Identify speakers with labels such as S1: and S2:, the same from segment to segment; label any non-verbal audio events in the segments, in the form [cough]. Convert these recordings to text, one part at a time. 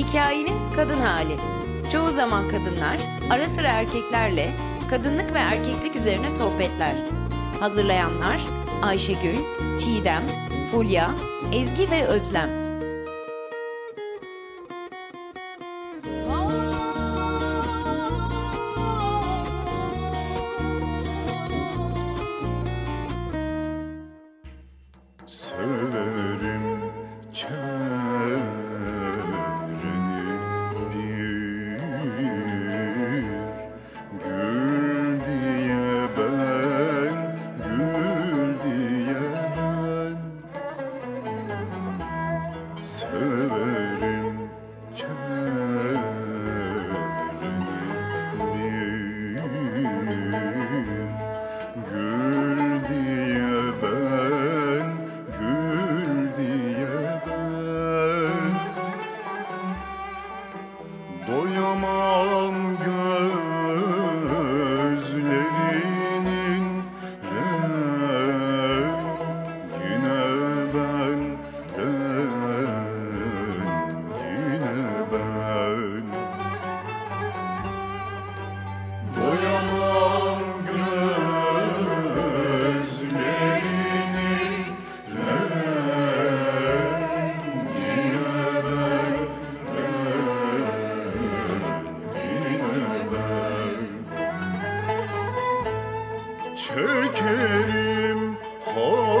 S1: Hikayenin kadın hali. Çoğu zaman kadınlar, ara sıra erkeklerle kadınlık ve erkeklik üzerine sohbetler. Hazırlayanlar Ayşegül, Çiğdem, Fulya, Ezgi ve Özlem. çökerim hasreti.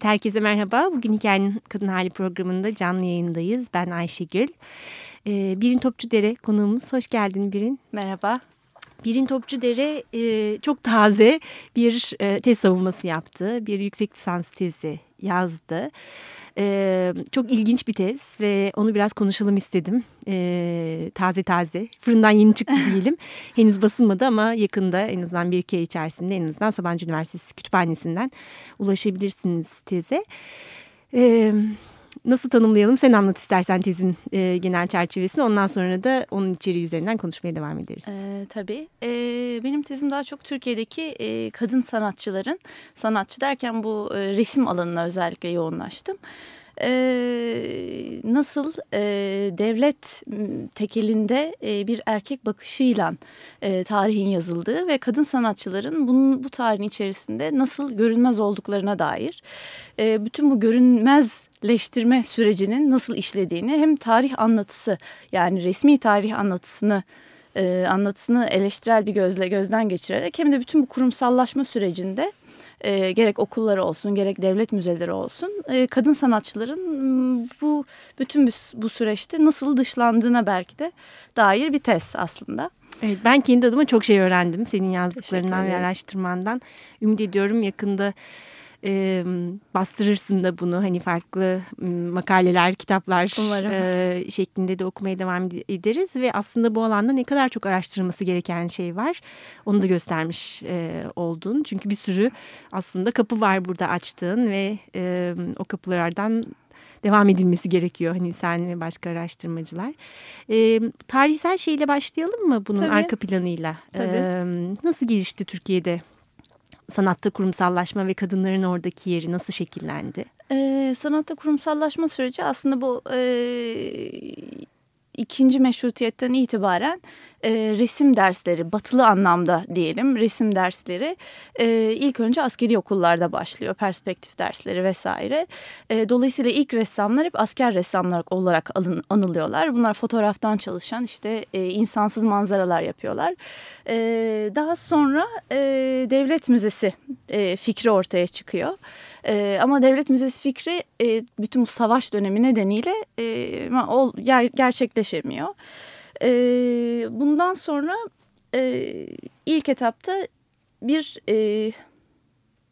S2: Evet herkese merhaba. Bugün Hikayenin Kadın Hali programında canlı yayındayız. Ben Ayşegül. Ee, Birin Topçudere konuğumuz. Hoş geldin Birin.
S3: Merhaba.
S2: Birin Topçudere e, çok taze bir e, tez savunması yaptı. Bir yüksek lisans tezi yazdı. Ee, çok ilginç bir tez ve onu biraz konuşalım istedim. Ee, taze taze fırından yeni çıktı [laughs] diyelim. Henüz basılmadı ama yakında en azından bir iki ay içerisinde en azından Sabancı Üniversitesi Kütüphanesi'nden ulaşabilirsiniz teze. Ee, nasıl tanımlayalım? Sen anlat istersen tezin e, genel çerçevesini. Ondan sonra da onun içeriği üzerinden konuşmaya devam ederiz.
S3: Ee, tabii. Ee, benim tezim daha çok Türkiye'deki e, kadın sanatçıların, sanatçı derken bu e, resim alanına özellikle yoğunlaştım e, nasıl e, devlet tekelinde e, bir erkek bakışıyla e, tarihin yazıldığı ve kadın sanatçıların bunun, bu tarihin içerisinde nasıl görünmez olduklarına dair e, bütün bu görünmezleştirme sürecinin nasıl işlediğini hem tarih anlatısı yani resmi tarih anlatısını e, anlatısını eleştirel bir gözle gözden geçirerek hem de bütün bu kurumsallaşma sürecinde e, gerek okulları olsun gerek devlet müzeleri olsun e, kadın sanatçıların bu bütün bu, bu süreçte nasıl dışlandığına belki de dair bir test aslında.
S2: Evet, ben kendi adıma çok şey öğrendim senin yazdıklarından ve araştırmandan. Ümit ediyorum yakında e, bastırırsın da bunu hani farklı makaleler, kitaplar e, şeklinde de okumaya devam ederiz ve aslında bu alanda ne kadar çok araştırılması gereken şey var onu da göstermiş e, oldun. Çünkü bir sürü aslında kapı var burada açtığın ve e, o kapılardan devam edilmesi gerekiyor hani sen ve başka araştırmacılar. E, tarihsel şeyle başlayalım mı bunun Tabii. arka planıyla? Tabii. E, nasıl gelişti Türkiye'de sanatta kurumsallaşma ve kadınların oradaki yeri nasıl şekillendi?
S3: Ee, sanatta kurumsallaşma süreci aslında bu e, ikinci meşrutiyetten itibaren e, resim dersleri, batılı anlamda diyelim resim dersleri e, ilk önce askeri okullarda başlıyor. Perspektif dersleri vesaire. E, dolayısıyla ilk ressamlar hep asker ressamlar olarak alın, anılıyorlar. Bunlar fotoğraftan çalışan işte e, insansız manzaralar yapıyorlar. E, daha sonra e, devlet müzesi e, fikri ortaya çıkıyor. E, ama devlet müzesi fikri e, bütün bu savaş dönemi nedeniyle e, ger gerçekleşemiyor. E, bundan sonra e, ilk etapta bir e,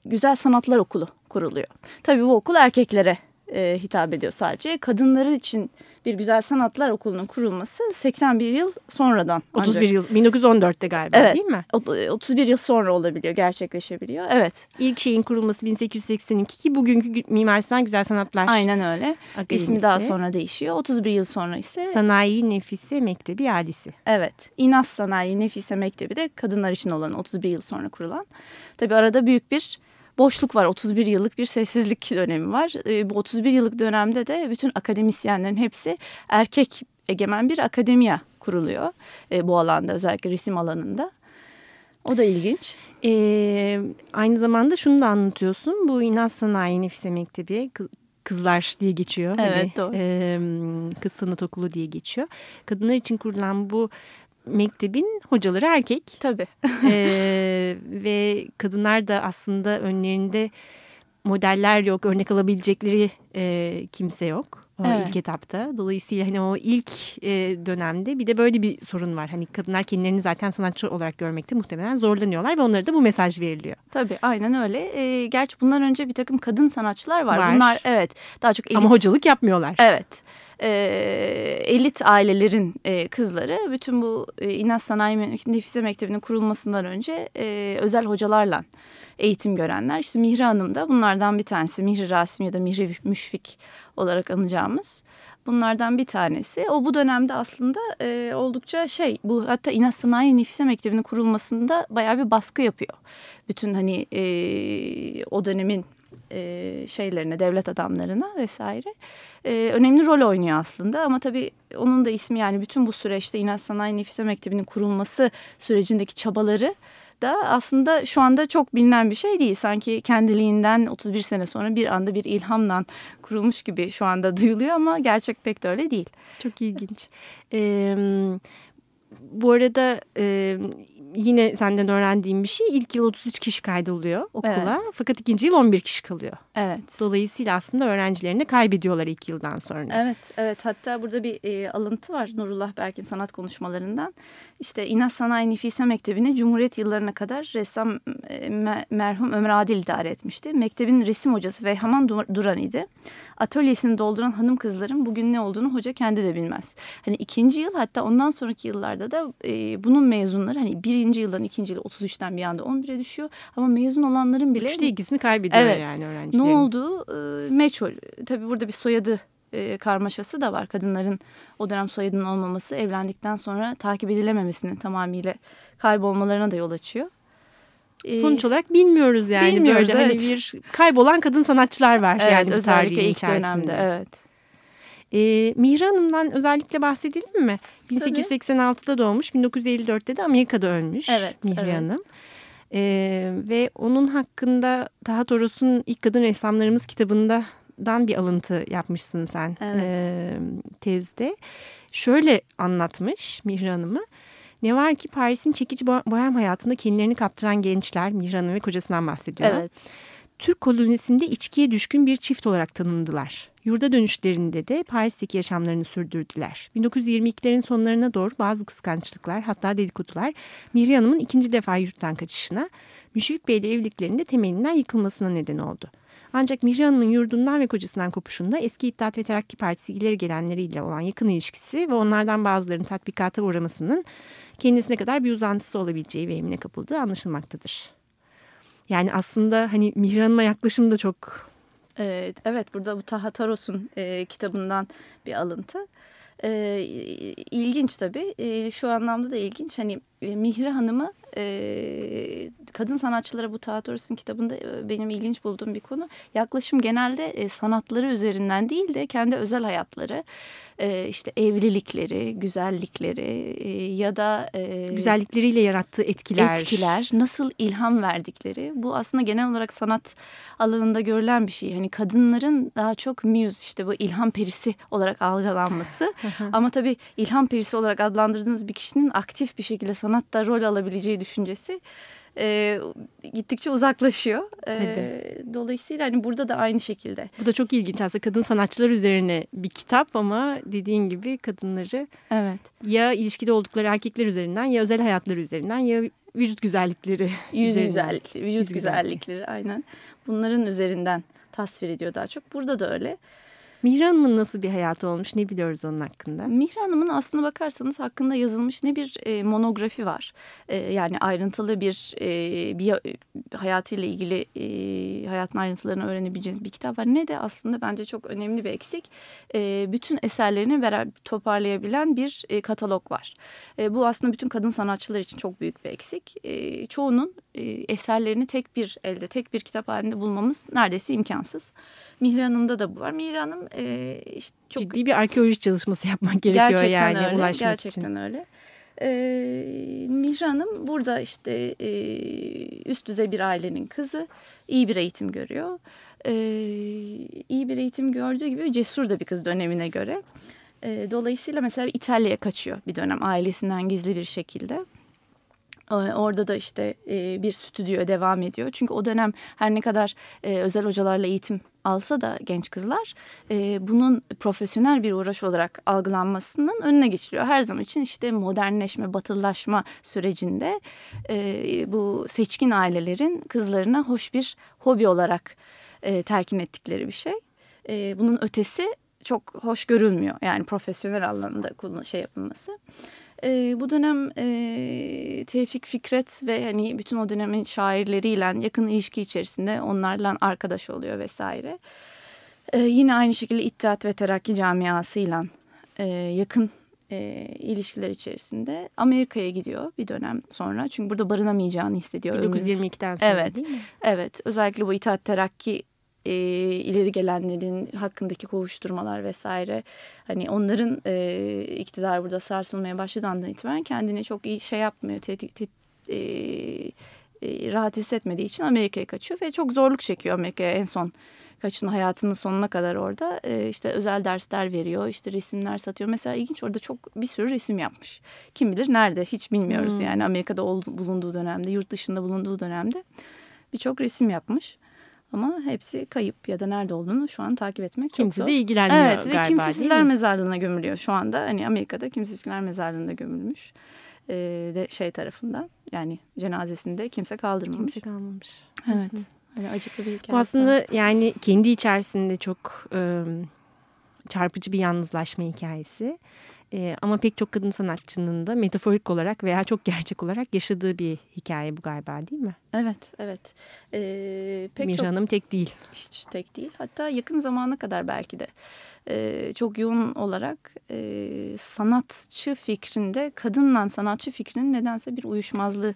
S3: güzel sanatlar okulu kuruluyor. Tabii bu okul erkeklere e, hitap ediyor sadece. Kadınları için bir güzel sanatlar okulunun kurulması 81 yıl sonradan.
S2: 31 ancak. yıl 1914'te galiba
S3: evet,
S2: değil mi?
S3: 31 yıl sonra olabiliyor gerçekleşebiliyor evet.
S2: İlk şeyin kurulması 1882 ki bugünkü Mimar Sinan Güzel Sanatlar
S3: Aynen öyle. Akademisi. İsmi daha sonra değişiyor 31 yıl sonra ise.
S2: Sanayi Nefise Mektebi Alisi.
S3: Evet İnas Sanayi Nefise Mektebi de kadınlar için olan 31 yıl sonra kurulan. Tabii arada büyük bir boşluk var. 31 yıllık bir sessizlik dönemi var. E, bu 31 yıllık dönemde de bütün akademisyenlerin hepsi erkek egemen bir akademiya kuruluyor. E, bu alanda özellikle resim alanında. O da ilginç.
S2: Ee, aynı zamanda şunu da anlatıyorsun. Bu İnaz Sanayi Nefise Mektebi kızlar diye geçiyor.
S3: Evet hani, doğru. E,
S2: kız sanat okulu diye geçiyor. Kadınlar için kurulan bu mektebin hocaları erkek.
S3: Tabii.
S2: ee, [laughs] ve kadınlar da aslında önlerinde modeller yok, örnek alabilecekleri e, kimse yok. O evet. ilk etapta. Dolayısıyla hani o ilk e, dönemde bir de böyle bir sorun var. Hani kadınlar kendilerini zaten sanatçı olarak görmekte muhtemelen zorlanıyorlar ve onlara da bu mesaj veriliyor.
S3: Tabii aynen öyle. E, gerçi bundan önce bir takım kadın sanatçılar var. var. Bunlar evet daha çok
S2: elit. Ama hocalık yapmıyorlar.
S3: Evet e, elit ailelerin e, kızları bütün bu e, İnaz Sanayi Nefise Mektebi'nin kurulmasından önce e, özel hocalarla eğitim görenler. İşte Mihri Hanım da bunlardan bir tanesi. Mihri Rasim ya da Mihri Müşfik olarak anacağımız. Bunlardan bir tanesi. O bu dönemde aslında e, oldukça şey bu hatta İnaz Sanayi Nefise Mektebi'nin kurulmasında bayağı bir baskı yapıyor. Bütün hani e, o dönemin e, şeylerine, devlet adamlarına vesaire e, önemli rol oynuyor aslında. Ama tabii onun da ismi yani bütün bu süreçte İnat Sanayi Nefise Mektebi'nin kurulması sürecindeki çabaları da aslında şu anda çok bilinen bir şey değil. Sanki kendiliğinden 31 sene sonra bir anda bir ilhamla kurulmuş gibi şu anda duyuluyor ama gerçek pek de öyle değil.
S2: Çok ilginç. Ee, bu arada e, yine senden öğrendiğim bir şey ilk yıl 33 kişi kaydoluyor okula. Evet. Fakat ikinci yıl 11 kişi kalıyor.
S3: Evet.
S2: Dolayısıyla aslında öğrencilerini kaybediyorlar ilk yıldan sonra.
S3: Evet, evet. Hatta burada bir e, alıntı var Nurullah Berk'in sanat konuşmalarından. İşte İnaz Sanayi Nefise Mektebi'ni Cumhuriyet yıllarına kadar ressam e, merhum Ömer Adil idare etmişti. Mektebin resim hocası Veyhaman Duran idi. Atölyesini dolduran hanım kızların bugün ne olduğunu hoca kendi de bilmez. Hani ikinci yıl hatta ondan sonraki yıllarda da e, bunun mezunları hani birinci yıldan ikinci yıl 33'ten bir anda 11'e düşüyor. Ama mezun olanların bile...
S2: Üçte ikisini kaybediyor evet, yani öğrencilerin.
S3: Ne oldu? E, meçhul. Tabii burada bir soyadı e, karmaşası da var. Kadınların o dönem soyadının olmaması evlendikten sonra takip edilememesinin tamamıyla kaybolmalarına da yol açıyor.
S2: E, Sonuç olarak bilmiyoruz yani bilmiyoruz, böyle hani evet. hani bir kaybolan kadın sanatçılar var
S3: evet,
S2: yani
S3: bu tarihin ilk içerisinde. Dönemde, evet.
S2: E, Mihra Hanım'dan özellikle bahsedelim mi? 1886'da doğmuş, 1954'te de Amerika'da ölmüş
S3: evet,
S2: Mihra
S3: evet.
S2: Hanım. E, ve onun hakkında Taha Toros'un İlk Kadın Ressamlarımız kitabında dan bir alıntı yapmışsın sen
S3: evet.
S2: e, tezde. Şöyle anlatmış Mihra Hanım'ı. Ne var ki Paris'in çekici bohem hayatında kendilerini kaptıran gençler Mihra Hanım ve kocasından bahsediyor.
S3: Evet.
S2: Türk kolonisinde içkiye düşkün bir çift olarak tanındılar. Yurda dönüşlerinde de Paris'teki yaşamlarını sürdürdüler. 1922'lerin sonlarına doğru bazı kıskançlıklar hatta dedikodular Mihri Hanım'ın ikinci defa yurttan kaçışına, Müşfik Bey ile evliliklerinde temelinden yıkılmasına neden oldu. Ancak Mihri Hanım'ın yurdundan ve kocasından kopuşunda eski İttihat ve Terakki Partisi ileri gelenleriyle olan yakın ilişkisi ve onlardan bazılarının tatbikata uğramasının kendisine kadar bir uzantısı olabileceği vehimine kapıldığı anlaşılmaktadır. Yani aslında hani Mihri Hanım'a yaklaşım da çok...
S3: Evet, evet burada bu Taha Taros'un e, kitabından bir alıntı. E, ilginç tabii. E, şu anlamda da ilginç. Hani e, Mihri Hanım'ı e, kadın sanatçılara bu Tahatorus'un kitabında benim ilginç bulduğum bir konu. Yaklaşım genelde e, sanatları üzerinden değil de kendi özel hayatları e, işte evlilikleri, güzellikleri e, ya da
S2: e, güzellikleriyle yarattığı etkiler,
S3: etkiler, nasıl ilham verdikleri. Bu aslında genel olarak sanat alanında görülen bir şey. Hani kadınların daha çok muse işte bu ilham perisi olarak algılanması. Ama tabii ilham perisi olarak adlandırdığınız bir kişinin aktif bir şekilde sanatta rol alabileceği düşüncesi e, gittikçe uzaklaşıyor. E, dolayısıyla hani burada da aynı şekilde.
S2: Bu da çok ilginç aslında kadın sanatçılar üzerine bir kitap ama dediğin gibi kadınları
S3: evet.
S2: ya ilişkide oldukları erkekler üzerinden ya özel hayatları üzerinden ya vücut güzellikleri
S3: Yüz üzerinden. güzellikleri, vücut Yüz güzellikleri aynen. Bunların üzerinden tasvir ediyor daha çok. Burada da öyle.
S2: Mihra Hanım'ın nasıl bir hayatı olmuş ne biliyoruz onun hakkında?
S3: Mihra Hanım'ın aslına bakarsanız hakkında yazılmış ne bir e, monografi var. E, yani ayrıntılı bir, e, bir hayatıyla ilgili e, hayatın ayrıntılarını öğrenebileceğiniz bir kitap var. Ne de aslında bence çok önemli bir eksik. E, bütün eserlerini beraber toparlayabilen bir e, katalog var. E, bu aslında bütün kadın sanatçılar için çok büyük bir eksik. E, çoğunun e, eserlerini tek bir elde, tek bir kitap halinde bulmamız neredeyse imkansız. Mihra Hanım'da da bu var. Mihra Hanım e, işte
S2: çok... Ciddi bir arkeoloji çalışması yapmak gerekiyor
S3: gerçekten
S2: yani
S3: öyle,
S2: ulaşmak
S3: gerçekten
S2: için.
S3: öyle. E, Mihra Hanım burada işte e, üst düzey bir ailenin kızı. iyi bir eğitim görüyor. E, iyi bir eğitim gördüğü gibi cesur da bir kız dönemine göre. E, dolayısıyla mesela İtalya'ya kaçıyor bir dönem ailesinden gizli bir şekilde. Orada da işte e, bir stüdyoya devam ediyor. Çünkü o dönem her ne kadar e, özel hocalarla eğitim alsa da genç kızlar e, bunun profesyonel bir uğraş olarak algılanmasının önüne geçiliyor. Her zaman için işte modernleşme, batılılaşma sürecinde bu seçkin ailelerin kızlarına hoş bir hobi olarak telkin ettikleri bir şey. Bunun ötesi çok hoş görülmüyor. Yani profesyonel anlamda şey yapılması. E, bu dönem e, Tevfik Fikret ve hani bütün o dönemin şairleriyle yakın ilişki içerisinde onlarla arkadaş oluyor vesaire. E, yine aynı şekilde İttihat ve Terakki camiasıyla e, yakın e, ilişkiler içerisinde Amerika'ya gidiyor bir dönem sonra. Çünkü burada barınamayacağını hissediyor.
S2: 1922'den sonra
S3: evet,
S2: değil mi?
S3: Evet. Özellikle bu İttihat Terakki e, ileri gelenlerin hakkındaki kovuşturmalar vesaire hani onların e, iktidarı burada sarsılmaya başladığı andan itibaren kendini çok iyi şey yapmıyor te, te, e, e, rahat hissetmediği için Amerika'ya kaçıyor ve çok zorluk çekiyor Amerika'ya en son kaçın hayatının sonuna kadar orada e, işte özel dersler veriyor işte resimler satıyor mesela ilginç orada çok bir sürü resim yapmış kim bilir nerede hiç bilmiyoruz hmm. yani Amerika'da ol, bulunduğu dönemde yurt dışında bulunduğu dönemde birçok resim yapmış. Ama hepsi kayıp ya da nerede olduğunu şu an takip etmek
S2: Kimse
S3: çok
S2: zor. de ilgilenmiyor
S3: evet,
S2: galiba
S3: ve kimsesizler mezarlığına gömülüyor şu anda. Hani Amerika'da kimsesizler mezarlığında gömülmüş. Ee, de şey tarafından yani cenazesinde kimse kaldırmamış.
S2: Kimse kalmamış.
S3: Evet. Hani acıklı bir hikaye.
S2: Bu aslında yani kendi içerisinde çok e, çarpıcı bir yalnızlaşma hikayesi. E, ama pek çok kadın sanatçının da metaforik olarak veya çok gerçek olarak yaşadığı bir hikaye bu galiba değil mi?
S3: Evet, evet. E,
S2: pek Mira çok, Hanım tek değil.
S3: Hiç tek değil. Hatta yakın zamana kadar belki de e, çok yoğun olarak e, sanatçı fikrinde kadınla sanatçı fikrinin nedense bir uyuşmazlığı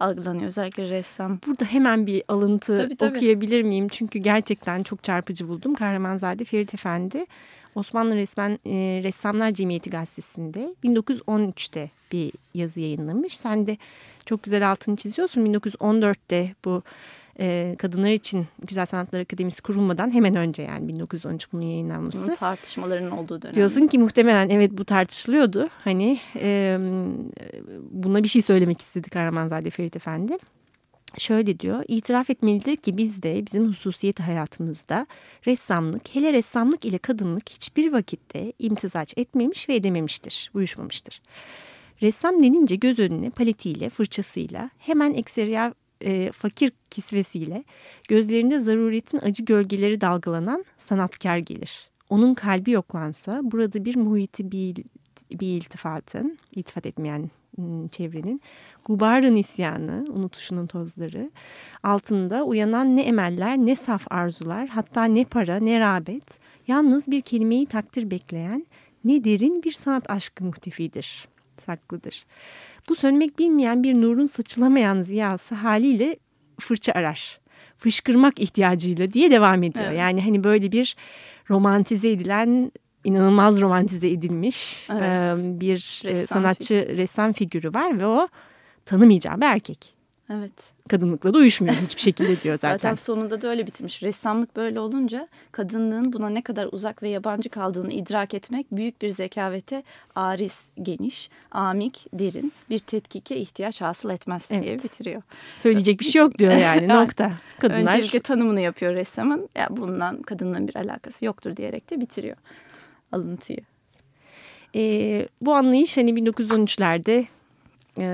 S3: algılanıyor. Özellikle ressam.
S2: Burada hemen bir alıntı tabii, tabii. okuyabilir miyim? Çünkü gerçekten çok çarpıcı buldum. Kahramanzade Ferit Efendi Osmanlı Resmen e, Ressamlar Cemiyeti gazetesinde 1913'te bir yazı yayınlamış. Sen de çok güzel altını çiziyorsun. 1914'te bu e, kadınlar için Güzel Sanatlar Akademisi kurulmadan hemen önce yani 1913 bunun yayınlanması. Bunun
S3: tartışmaların olduğu dönem.
S2: Diyorsun ki muhtemelen evet bu tartışılıyordu. Hani e, buna bir şey söylemek istedi Kahramanzade Ferit Efendi şöyle diyor. İtiraf etmelidir ki biz de bizim hususiyet hayatımızda ressamlık, hele ressamlık ile kadınlık hiçbir vakitte imtizaç etmemiş ve edememiştir, uyuşmamıştır. Ressam denince göz önüne paletiyle, fırçasıyla, hemen ekseriyer e, fakir kisvesiyle, gözlerinde zaruretin acı gölgeleri dalgalanan sanatkar gelir. Onun kalbi yoklansa burada bir muhiti bir, bir iltifatın, iltifat etmeyen çevrenin Gubar'ın isyanı, unutuşunun tozları altında uyanan ne emeller ne saf arzular hatta ne para ne rağbet yalnız bir kelimeyi takdir bekleyen ne derin bir sanat aşkı muhtefidir. saklıdır. Bu sönmek bilmeyen bir nurun saçılamayan ziyası haliyle fırça arar. Fışkırmak ihtiyacıyla diye devam ediyor. Evet. Yani hani böyle bir romantize edilen inanılmaz romantize edilmiş evet. bir ressam sanatçı figürü. ressam figürü var ve o tanımayacağı bir erkek.
S3: Evet.
S2: Kadınlıkla da uyuşmuyor hiçbir şekilde diyor [laughs] zaten.
S3: zaten sonunda da öyle bitmiş. Ressamlık böyle olunca kadınlığın buna ne kadar uzak ve yabancı kaldığını idrak etmek büyük bir zekavete ariz, geniş, amik, derin bir tetkike ihtiyaç hasıl etmez evet. diye bitiriyor.
S2: Söyleyecek bir şey yok diyor yani [laughs] nokta.
S3: Kadınlar... Öncelikle tanımını yapıyor ressamın. Ya bundan kadınlığın bir alakası yoktur diyerek de bitiriyor alıntıyı.
S2: Ee, bu anlayış hani 1913'lerde e,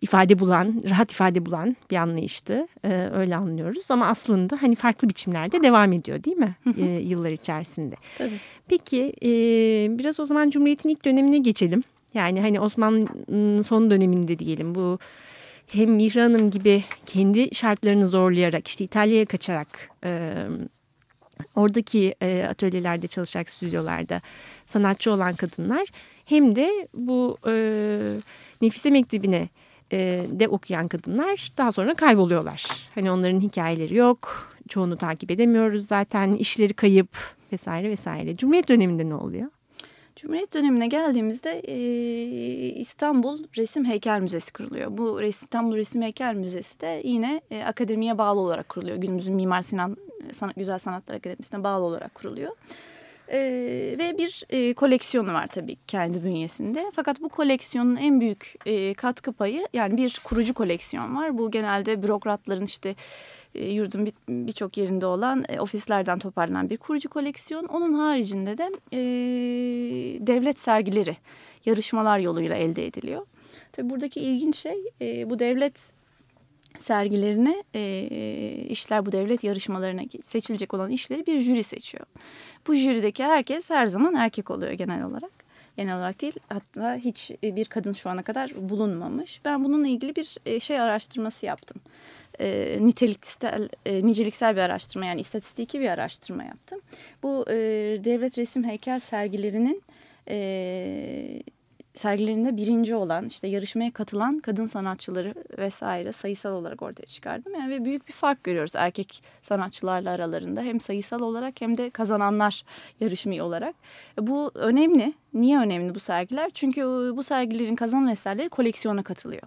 S2: ifade bulan, rahat ifade bulan bir anlayıştı. E, öyle anlıyoruz ama aslında hani farklı biçimlerde devam ediyor değil mi e, yıllar içerisinde?
S3: Tabii.
S2: Peki e, biraz o zaman Cumhuriyet'in ilk dönemine geçelim. Yani hani Osmanlı'nın son döneminde diyelim bu hem Mihra Hanım gibi kendi şartlarını zorlayarak işte İtalya'ya kaçarak e, oradaki e, atölyelerde çalışarak stüdyolarda sanatçı olan kadınlar hem de bu e, Nefise Mektebi'ne e, de okuyan kadınlar daha sonra kayboluyorlar. Hani onların hikayeleri yok, çoğunu takip edemiyoruz zaten, işleri kayıp vesaire vesaire. Cumhuriyet döneminde ne oluyor?
S3: Cumhuriyet dönemine geldiğimizde e, İstanbul Resim Heykel Müzesi kuruluyor. Bu İstanbul Resim Heykel Müzesi de yine e, akademiye bağlı olarak kuruluyor. Günümüzün Mimar Sinan Sanat, Güzel Sanatlar Akademisi'ne bağlı olarak kuruluyor. E, ve bir e, koleksiyonu var tabii kendi bünyesinde. Fakat bu koleksiyonun en büyük e, katkı payı yani bir kurucu koleksiyon var. Bu genelde bürokratların işte e, yurdun birçok bir yerinde olan e, ofislerden toparlanan bir kurucu koleksiyon. Onun haricinde de e, devlet sergileri yarışmalar yoluyla elde ediliyor. Tabii buradaki ilginç şey e, bu devlet sergilerine e, işler bu devlet yarışmalarına seçilecek olan işleri bir jüri seçiyor. Bu jürideki herkes her zaman erkek oluyor genel olarak. Genel olarak değil hatta hiç bir kadın şu ana kadar bulunmamış. Ben bununla ilgili bir şey araştırması yaptım. E, niteliksel, e, niceliksel bir araştırma yani istatistiki bir araştırma yaptım. Bu e, devlet resim heykel sergilerinin e, sergilerinde birinci olan işte yarışmaya katılan kadın sanatçıları vesaire sayısal olarak ortaya çıkardım. Yani ve büyük bir fark görüyoruz erkek sanatçılarla aralarında hem sayısal olarak hem de kazananlar yarışmayı olarak. Bu önemli. Niye önemli bu sergiler? Çünkü bu sergilerin kazanan eserleri koleksiyona katılıyor.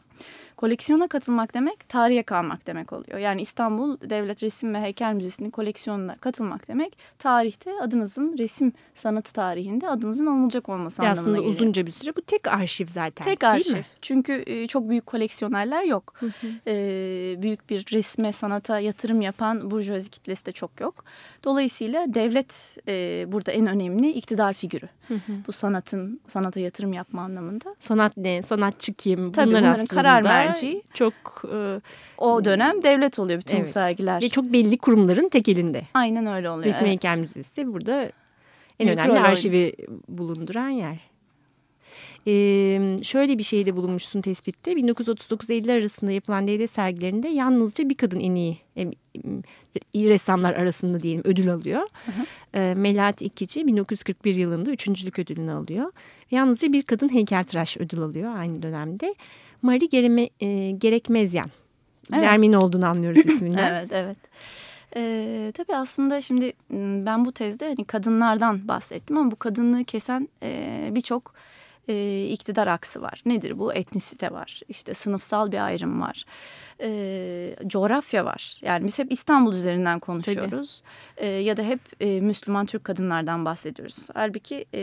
S3: Koleksiyona katılmak demek tarihe kalmak demek oluyor. Yani İstanbul Devlet Resim ve Heykel Müzesi'nin koleksiyonuna katılmak demek tarihte adınızın resim sanatı tarihinde adınızın anılacak olması
S2: ya
S3: anlamına
S2: aslında geliyor. uzunca bir süre bu tek arşiv zaten
S3: Tek arşiv. Mi? Çünkü e, çok büyük koleksiyonerler yok. Hı hı. E, büyük bir resme sanata yatırım yapan burjuvazi kitlesi de çok yok. Dolayısıyla devlet e, burada en önemli iktidar figürü. Hı hı. Bu sanatın sanata yatırım yapma anlamında.
S2: Sanat ne? Sanatçı kim?
S3: Tabii
S2: Bunlar
S3: bunların karar merci.
S2: Çok e,
S3: o dönem devlet oluyor bütün evet. sergiler.
S2: Ve çok belli kurumların tek elinde.
S3: Aynen öyle oluyor.
S2: Resim evet. Heykel Müzesi burada en Büyük önemli arşivi bulunduran yer. Ee, şöyle bir şeyde bulunmuşsun tespitte. 1939-50 arasında yapılan devlet sergilerinde yalnızca bir kadın en iyi, iyi ressamlar arasında diyelim ödül alıyor. Hı hı. Ee, Melahat İkici 1941 yılında üçüncülük ödülünü alıyor. Yalnızca bir kadın heykeltıraş ödül alıyor aynı dönemde. Marie Gereme, e, Gerekmezyan. Evet. Jermin olduğunu anlıyoruz isminden. [laughs]
S3: evet, evet. Ee, tabii aslında şimdi ben bu tezde hani kadınlardan bahsettim ama bu kadınlığı kesen e, birçok e, iktidar aksı var. Nedir bu? Etnisite var, işte sınıfsal bir ayrım var, e, coğrafya var. Yani biz hep İstanbul üzerinden konuşuyoruz e, ya da hep e, Müslüman Türk kadınlardan bahsediyoruz. Halbuki e,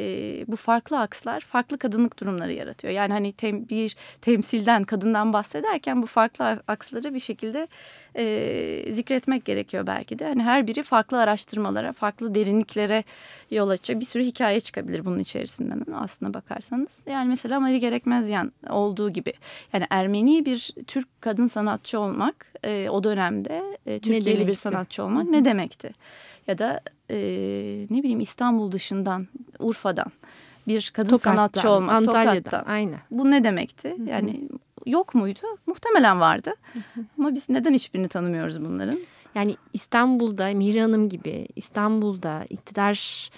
S3: bu farklı akslar farklı kadınlık durumları yaratıyor. Yani hani tem, bir temsilden, kadından bahsederken bu farklı aksları bir şekilde e, zikretmek gerekiyor belki de. Hani her biri farklı araştırmalara, farklı derinliklere yol açacak bir sürü hikaye çıkabilir bunun içerisinden aslına bakarsanız. Yani mesela Mari Gerekmezyan olduğu gibi yani Ermeni bir Türk kadın sanatçı olmak e, o dönemde e, Türkiye'li bir sanatçı olmak ne demekti? Ya da e, ne bileyim İstanbul dışından, Urfa'dan bir kadın Tokat'tan, sanatçı olmak.
S2: Antalya'dan Tokat'tan. aynen.
S3: Bu ne demekti? Yani yok muydu? Muhtemelen vardı. Ama biz neden hiçbirini tanımıyoruz bunların?
S2: Yani İstanbul'da Mihri Hanım gibi İstanbul'da iktidar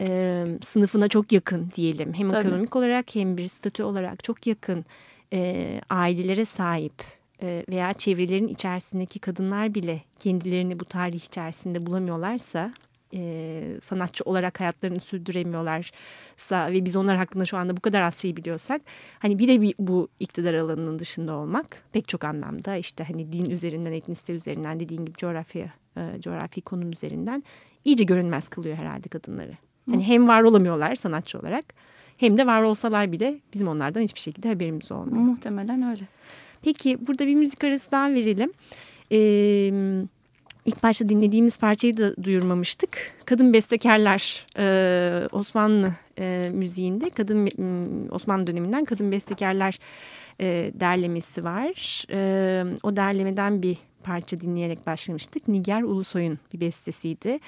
S4: e, sınıfına çok yakın diyelim. Hem Tabii. ekonomik olarak hem bir statü olarak çok yakın e, ailelere sahip e, veya çevrelerin içerisindeki kadınlar bile kendilerini bu tarih içerisinde bulamıyorlarsa e, sanatçı olarak hayatlarını sürdüremiyorlarsa ve biz onlar hakkında şu anda bu kadar az şey biliyorsak hani bir de bir, bu iktidar alanının dışında olmak pek çok anlamda işte hani din üzerinden etnisite üzerinden dediğin gibi coğrafya e, coğrafi konum üzerinden iyice görünmez kılıyor herhalde kadınları. Hani hem var olamıyorlar sanatçı olarak hem de var olsalar bile bizim onlardan hiçbir şekilde haberimiz olmuyor.
S3: Muhtemelen öyle.
S4: Peki burada bir müzik arası daha verelim. Ee, ilk başta dinlediğimiz parçayı da duyurmamıştık. Kadın bestekarlar e, Osmanlı e, müziğinde kadın Osmanlı döneminden kadın bestekarlar e, derlemesi var. E, o derlemeden bir parça dinleyerek başlamıştık. Niger Ulusoy'un bir bestesiydi.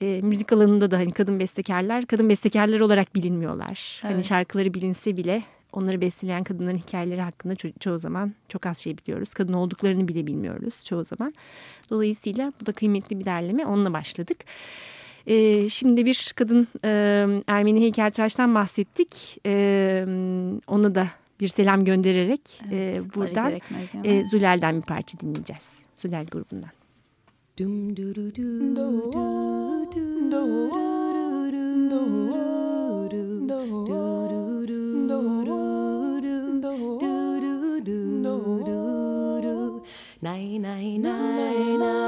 S4: E, müzik alanında da hani kadın bestekarlar kadın bestekarlar olarak bilinmiyorlar. Hani evet. Hani şarkıları bilinse bile onları besleyen kadınların hikayeleri hakkında ço çoğu zaman çok az şey biliyoruz. Kadın olduklarını bile bilmiyoruz çoğu zaman. Dolayısıyla bu da kıymetli bir derleme. Onunla başladık. Ee, şimdi bir kadın e, Ermeni heykeltıraştan bahsettik. E, onu da bir selam göndererek evet, e, buradan e, Zülal'den bir parça dinleyeceğiz. Zülal grubundan. Dum du du du du du du du du du do do do do do. Nine nine nine nine.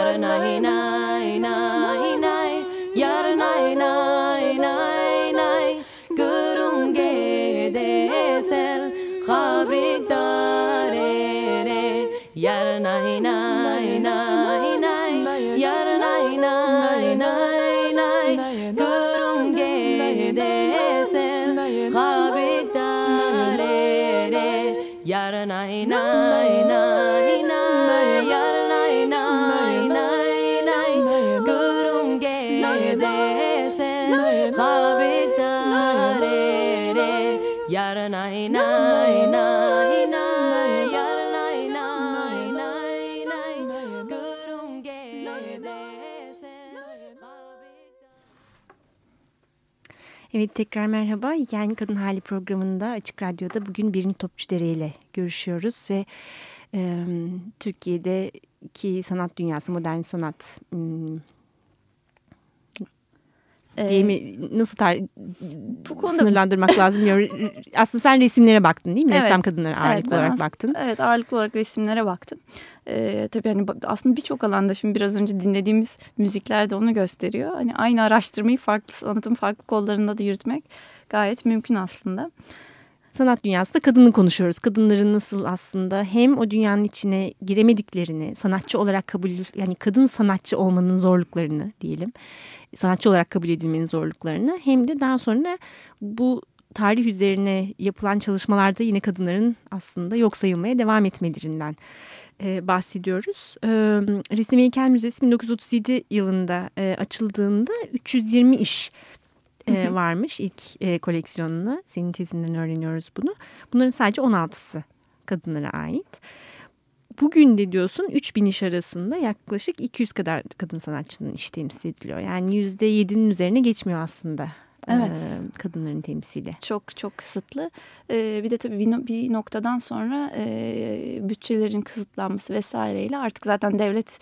S4: yara nai nai nai nai nai nai nai nai desel khabrik dare nai nai nai nai nai nai nai nai desel khabrik dare nai nai tekrar merhaba. Hikayenin Kadın Hali programında Açık Radyo'da bugün Birini Topçudere ile görüşüyoruz ve e, Türkiye'deki sanat dünyası, modern sanat diye mi nasıl tar bu konuda... sınırlandırmak lazım? [laughs] Aslında sen resimlere baktın değil mi? Evet. Ressam kadınlara ağırlıklı evet, olarak baktın.
S3: Evet ağırlıklı olarak resimlere baktım. Ee, tabii hani aslında birçok alanda şimdi biraz önce dinlediğimiz müzikler de onu gösteriyor. Hani aynı araştırmayı farklı sanatın farklı kollarında da yürütmek gayet mümkün aslında.
S4: Sanat dünyasında kadını konuşuyoruz. Kadınların nasıl aslında hem o dünyanın içine giremediklerini, sanatçı olarak kabul yani kadın sanatçı olmanın zorluklarını diyelim. Sanatçı olarak kabul edilmenin zorluklarını hem de daha sonra bu
S2: tarih üzerine yapılan çalışmalarda yine kadınların aslında yok sayılmaya devam etmelerinden e, bahsediyoruz. E, Resim Heykel Müzesi 1937 yılında e, açıldığında 320 iş e, varmış ilk e, koleksiyonuna. Senin tezinden öğreniyoruz bunu. Bunların sadece 16'sı kadınlara ait. Bugün de diyorsun 3000 iş arasında yaklaşık 200 kadar kadın sanatçının iş temsil ediliyor. Yani %7'nin üzerine geçmiyor aslında evet. e, kadınların temsili.
S3: Çok çok kısıtlı. E, bir de tabii bir, bir noktadan sonra e, bütçelerin kısıtlanması vesaireyle artık zaten devlet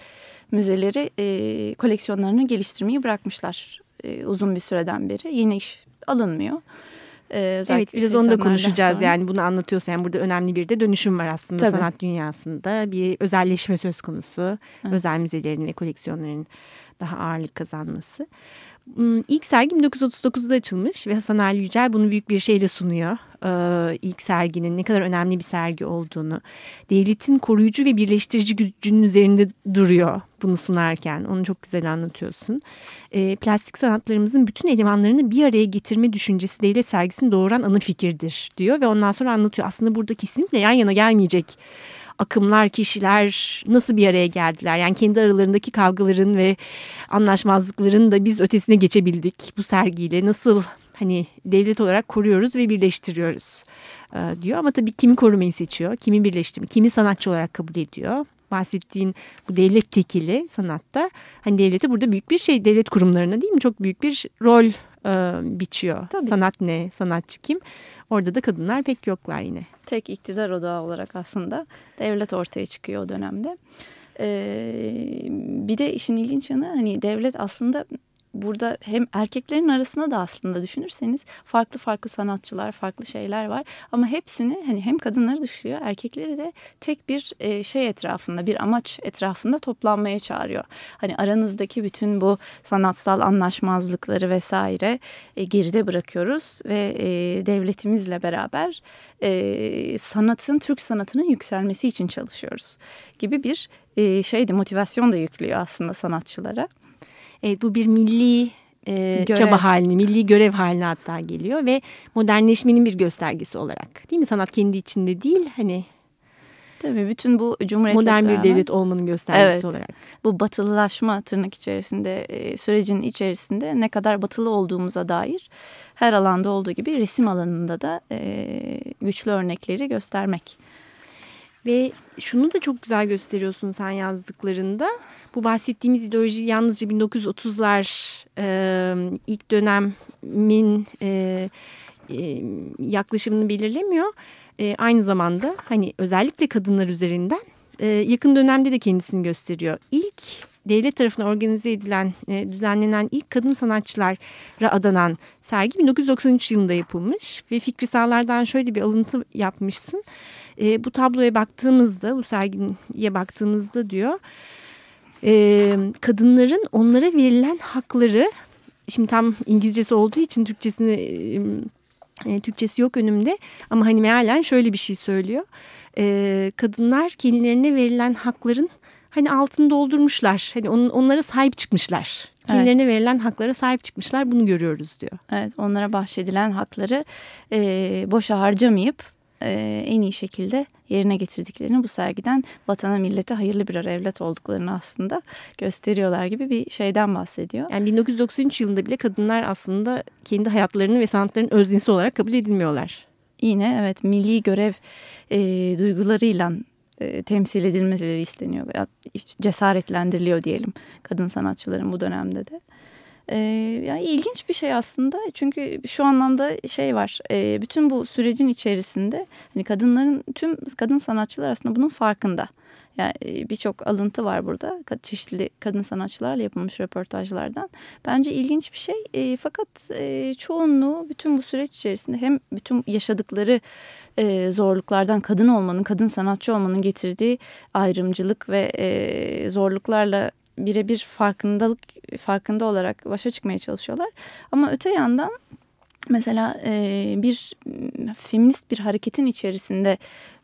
S3: müzeleri e, koleksiyonlarını geliştirmeyi bırakmışlar e, uzun bir süreden beri. Yeni iş alınmıyor.
S2: Ee, evet biraz onu da konuşacağız sonra. yani bunu anlatıyorsun yani burada önemli bir de dönüşüm var aslında Tabii. sanat dünyasında bir özelleşme söz konusu Hı. özel müzelerin ve koleksiyonların daha ağırlık kazanması. Hmm, ilk sergi 1939'da açılmış ve Hasan Ali Yücel bunu büyük bir şeyle sunuyor. Ee, ilk serginin ne kadar önemli bir sergi olduğunu. Devletin koruyucu ve birleştirici gücünün üzerinde duruyor bunu sunarken. Onu çok güzel anlatıyorsun. Ee, plastik sanatlarımızın bütün elemanlarını bir araya getirme düşüncesi devlet sergisini doğuran ana fikirdir diyor. Ve ondan sonra anlatıyor. Aslında burada kesinlikle yan yana gelmeyecek akımlar, kişiler nasıl bir araya geldiler? Yani kendi aralarındaki kavgaların ve anlaşmazlıkların da biz ötesine geçebildik bu sergiyle. Nasıl hani devlet olarak koruyoruz ve birleştiriyoruz diyor. Ama tabii kimi korumayı seçiyor, kimi birleştirmeyi, kimi sanatçı olarak kabul ediyor bahsettiğin bu devlet tekili sanatta hani devlete burada büyük bir şey devlet kurumlarına değil mi çok büyük bir rol e, biçiyor. Tabii. Sanat ne, sanatçı kim? Orada da kadınlar pek yoklar yine.
S3: Tek iktidar odağı olarak aslında devlet ortaya çıkıyor o dönemde. Ee, bir de işin ilginç yanı hani devlet aslında burada hem erkeklerin arasında da aslında düşünürseniz farklı farklı sanatçılar, farklı şeyler var. Ama hepsini hani hem kadınları dışlıyor, erkekleri de tek bir e, şey etrafında, bir amaç etrafında toplanmaya çağırıyor. Hani aranızdaki bütün bu sanatsal anlaşmazlıkları vesaire e, geride bırakıyoruz ve e, devletimizle beraber sanatın, Türk sanatının yükselmesi için çalışıyoruz gibi bir şeydi motivasyon da yüklüyor aslında sanatçılara.
S2: Evet bu bir milli e, çaba haline, milli görev haline hatta geliyor ve modernleşmenin bir göstergesi olarak. Değil mi? Sanat kendi içinde değil hani
S3: Tabii bütün bu cumhuriyet
S2: modern bir devlet olmanın göstergesi evet, olarak.
S3: Bu batılılaşma tırnak içerisinde e, sürecin içerisinde ne kadar batılı olduğumuza dair her alanda olduğu gibi resim alanında da e, güçlü örnekleri göstermek.
S2: Ve şunu da çok güzel gösteriyorsun sen yazdıklarında. Bu bahsettiğimiz ideoloji yalnızca 1930'lar e, ilk dönemin e, e, yaklaşımını belirlemiyor. E, aynı zamanda hani özellikle kadınlar üzerinden e, yakın dönemde de kendisini gösteriyor. İlk devlet tarafından organize edilen, e, düzenlenen ilk kadın sanatçılara adanan sergi 1993 yılında yapılmış ve Fikri Sağlar'dan şöyle bir alıntı yapmışsın. E, bu tabloya baktığımızda, bu sergiye baktığımızda diyor e, kadınların onlara verilen hakları şimdi tam İngilizcesi olduğu için Türkçesini e, Türkçesi yok önümde ama hani mealen şöyle bir şey söylüyor. E, kadınlar kendilerine verilen hakların hani altını doldurmuşlar. Hani on, onlara sahip çıkmışlar. Kendilerine evet. verilen haklara sahip çıkmışlar. Bunu görüyoruz diyor.
S3: Evet onlara bahşedilen hakları e, boşa harcamayıp e, en iyi şekilde yerine getirdiklerini bu sergiden vatana millete hayırlı birer evlat olduklarını aslında gösteriyorlar gibi bir şeyden bahsediyor.
S2: Yani 1993 yılında bile kadınlar aslında kendi hayatlarını ve sanatlarının öznesi olarak kabul edilmiyorlar.
S3: Yine evet milli görev e, duygularıyla e, temsil edilmeleri isteniyor. Cesaretlendiriliyor diyelim kadın sanatçıların bu dönemde de. E, yani ilginç bir şey aslında çünkü şu anlamda şey var e, bütün bu sürecin içerisinde hani kadınların tüm kadın sanatçılar aslında bunun farkında. Yani birçok alıntı var burada çeşitli kadın sanatçılarla yapılmış röportajlardan. Bence ilginç bir şey e, fakat e, çoğunluğu bütün bu süreç içerisinde hem bütün yaşadıkları e, zorluklardan kadın olmanın, kadın sanatçı olmanın getirdiği ayrımcılık ve e, zorluklarla birebir farkındalık farkında olarak başa çıkmaya çalışıyorlar. Ama öte yandan mesela e, bir feminist bir hareketin içerisinde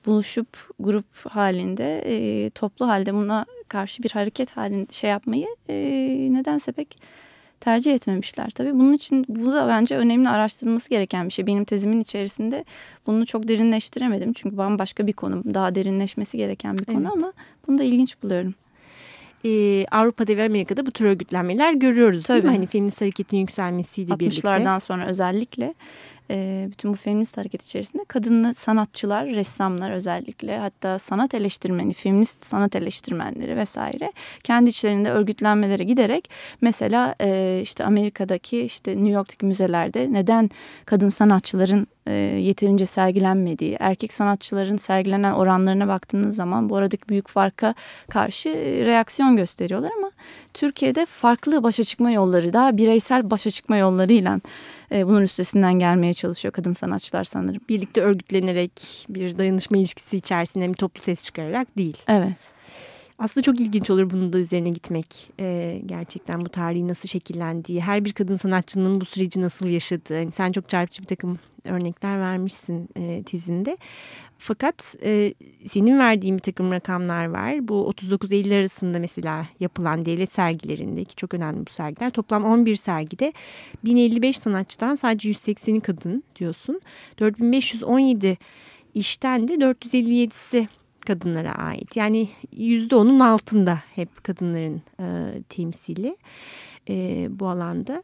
S3: buluşup grup halinde e, toplu halde buna karşı bir hareket halinde şey yapmayı e, nedense pek tercih etmemişler tabii. Bunun için bu da bence önemli araştırılması gereken bir şey. Benim tezimin içerisinde bunu çok derinleştiremedim. Çünkü bambaşka bir konu. Daha derinleşmesi gereken bir konu evet. ama bunu da ilginç buluyorum.
S2: Ee, Avrupa'da ve Amerika'da bu tür örgütlenmeler görüyoruz Tabii. değil mi? Hani feminist hareketin yükselmesiyle birlikte.
S3: 60'lardan sonra özellikle e, bütün bu feminist hareket içerisinde kadınlı sanatçılar, ressamlar özellikle hatta sanat eleştirmeni, feminist sanat eleştirmenleri vesaire kendi içlerinde örgütlenmelere giderek mesela e, işte Amerika'daki işte New York'taki müzelerde neden kadın sanatçıların e, yeterince sergilenmediği, erkek sanatçıların sergilenen oranlarına baktığınız zaman bu aradaki büyük farka karşı reaksiyon gösteriyorlar ama Türkiye'de farklı başa çıkma yolları, daha bireysel başa çıkma yollarıyla e, bunun üstesinden gelmeye çalışıyor kadın sanatçılar sanırım.
S2: Birlikte örgütlenerek bir dayanışma ilişkisi içerisinde bir toplu ses çıkararak değil.
S3: Evet.
S2: Aslında çok ilginç olur bunun da üzerine gitmek. Ee, gerçekten bu tarihi nasıl şekillendiği, her bir kadın sanatçının bu süreci nasıl yaşadığı. Yani sen çok çarpıcı bir takım örnekler vermişsin e, tezinde. Fakat e, senin verdiğin bir takım rakamlar var. Bu 39-50 arasında mesela yapılan devlet sergilerindeki çok önemli bu sergiler. Toplam 11 sergide 1055 sanatçıdan sadece 180'i kadın diyorsun. 4517 işten de 457'si kadınlara ait. Yani %10'un altında hep kadınların e, temsili e, bu alanda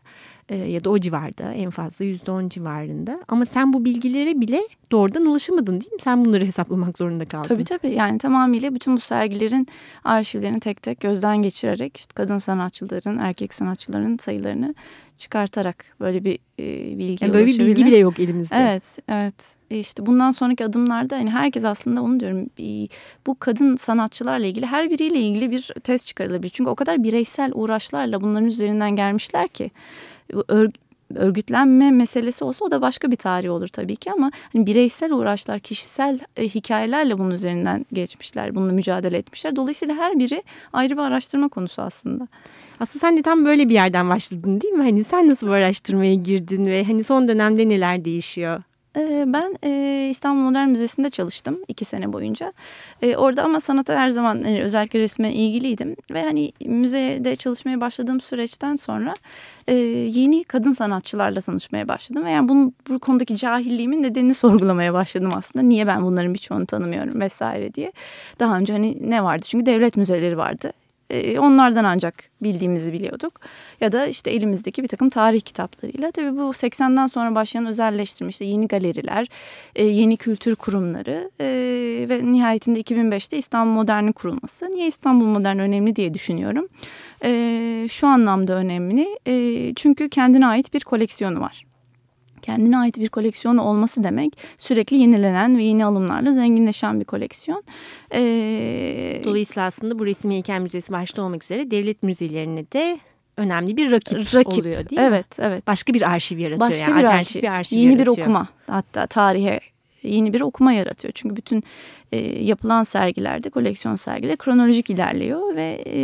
S2: e, ya da o civarda en fazla yüzde on civarında. Ama sen bu bilgilere bile doğrudan ulaşamadın değil mi? Sen bunları hesaplamak zorunda kaldın.
S3: Tabii tabii yani tamamıyla bütün bu sergilerin arşivlerini tek tek gözden geçirerek işte kadın sanatçıların, erkek sanatçıların sayılarını çıkartarak böyle bir e, bilgi yani
S2: Böyle bir bilgi bile yok elimizde.
S3: Evet, evet. E işte bundan sonraki adımlarda hani herkes aslında onu diyorum bu kadın sanatçılarla ilgili her biriyle ilgili bir test çıkarılabilir. Çünkü o kadar bireysel uğraşlarla bunların üzerinden gelmişler ki örgütlenme meselesi olsa o da başka bir tarih olur tabii ki ama hani bireysel uğraşlar, kişisel e, hikayelerle bunun üzerinden geçmişler, bununla mücadele etmişler. Dolayısıyla her biri ayrı bir araştırma konusu aslında.
S2: Aslında sen de tam böyle bir yerden başladın değil mi? Hani sen nasıl bu araştırmaya girdin ve hani son dönemde neler değişiyor?
S3: Ee, ben e, İstanbul Modern Müzesi'nde çalıştım iki sene boyunca. Ee, orada ama sanata her zaman hani özellikle resme ilgiliydim. Ve hani müzede çalışmaya başladığım süreçten sonra e, yeni kadın sanatçılarla tanışmaya başladım. Ve yani bunun, bu konudaki cahilliğimin nedenini sorgulamaya başladım aslında. Niye ben bunların birçoğunu tanımıyorum vesaire diye. Daha önce hani ne vardı? Çünkü devlet müzeleri vardı. E, onlardan ancak bildiğimizi biliyorduk. Ya da işte elimizdeki bir takım tarih kitaplarıyla. Tabii bu 80'den sonra başlayan özelleştirme işte yeni galeriler, e, yeni kültür kurumları e, ve nihayetinde 2005'te İstanbul Modern'in kurulması. Niye İstanbul Modern önemli diye düşünüyorum. Şu anlamda önemli çünkü kendine ait bir koleksiyonu var kendine ait bir koleksiyon olması demek sürekli yenilenen ve yeni alımlarla zenginleşen bir koleksiyon.
S2: Ee, Dolayısıyla aslında bu Resim Heykel Müzesi başta olmak üzere devlet müzelerine de önemli bir rakip, rakip oluyor değil
S3: mi? Evet, evet.
S2: Başka bir arşiv yaratıyor.
S3: Başka yani, bir, arşiv, bir arşiv Yeni yaratıyor. bir okuma hatta tarihe yeni bir okuma yaratıyor. Çünkü bütün e, yapılan sergilerde, koleksiyon sergileri kronolojik ilerliyor ve e,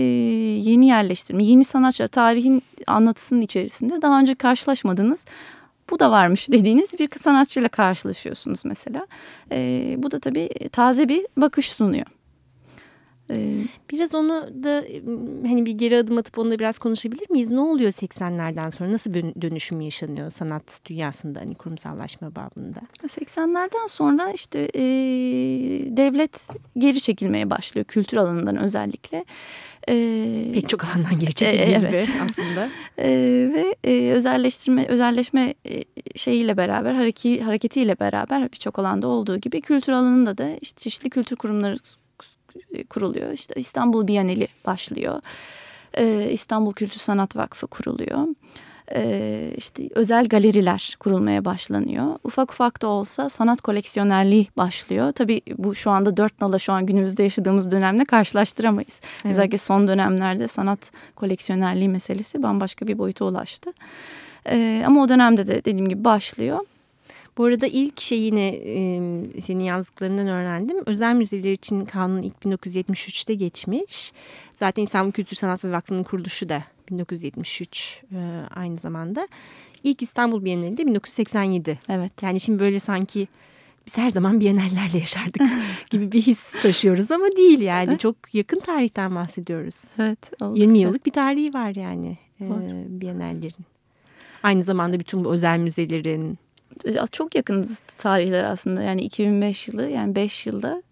S3: yeni yerleştirme, yeni sanatçılar, tarihin anlatısının içerisinde daha önce karşılaşmadığınız bu da varmış dediğiniz bir sanatçıyla karşılaşıyorsunuz mesela. E, bu da tabii taze bir bakış sunuyor.
S2: Ee, biraz onu da hani bir geri adım atıp onu da biraz konuşabilir miyiz? Ne oluyor 80'lerden sonra? Nasıl bir dönüşüm yaşanıyor sanat dünyasında hani kurumsallaşma babında?
S3: 80'lerden sonra işte e, devlet geri çekilmeye başlıyor kültür alanından özellikle.
S2: E, Pek çok alandan çekildiği e, evet. gibi [laughs] aslında. [laughs]
S3: e, ve e, özelleştirme, özelleşme e, şeyiyle beraber, hareki, hareketiyle beraber birçok alanda olduğu gibi kültür alanında da işte çeşitli kültür kurumları kuruluyor. İşte İstanbul Biyaneli başlıyor. Ee, İstanbul Kültür Sanat Vakfı kuruluyor. Ee, işte özel galeriler kurulmaya başlanıyor. Ufak ufak da olsa sanat koleksiyonerliği başlıyor. Tabii bu şu anda dört nala şu an günümüzde yaşadığımız dönemle karşılaştıramayız. Evet. Özellikle son dönemlerde sanat koleksiyonerliği meselesi bambaşka bir boyuta ulaştı. Ee, ama o dönemde de dediğim gibi başlıyor.
S2: Bu arada ilk şey yine e, senin yazdıklarından öğrendim. Özel müzeler için kanun ilk 1973'te geçmiş. Zaten İstanbul Kültür Sanat ve Vakfı'nın kuruluşu da 1973 e, aynı zamanda. İlk İstanbul Bienali de 1987.
S3: Evet.
S2: Yani şimdi böyle sanki biz her zaman bienallerle yaşardık [laughs] gibi bir his taşıyoruz ama değil yani. Çok yakın tarihten bahsediyoruz.
S3: Evet.
S2: Oldukça. 20 yıllık bir tarihi var yani e, Bienallerin. Aynı zamanda bütün bu özel müzelerin.
S3: Çok yakın tarihler aslında yani 2005 yılı yani 5 yılda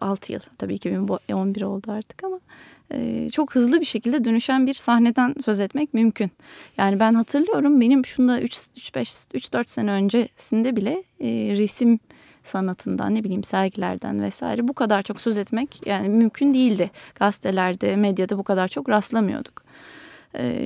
S3: 6 yıl tabii 2011 oldu artık ama çok hızlı bir şekilde dönüşen bir sahneden söz etmek mümkün. Yani ben hatırlıyorum benim şunda 3-5-3-4 sene öncesinde bile resim sanatından ne bileyim sergilerden vesaire bu kadar çok söz etmek yani mümkün değildi. Gazetelerde, medyada bu kadar çok rastlamıyorduk.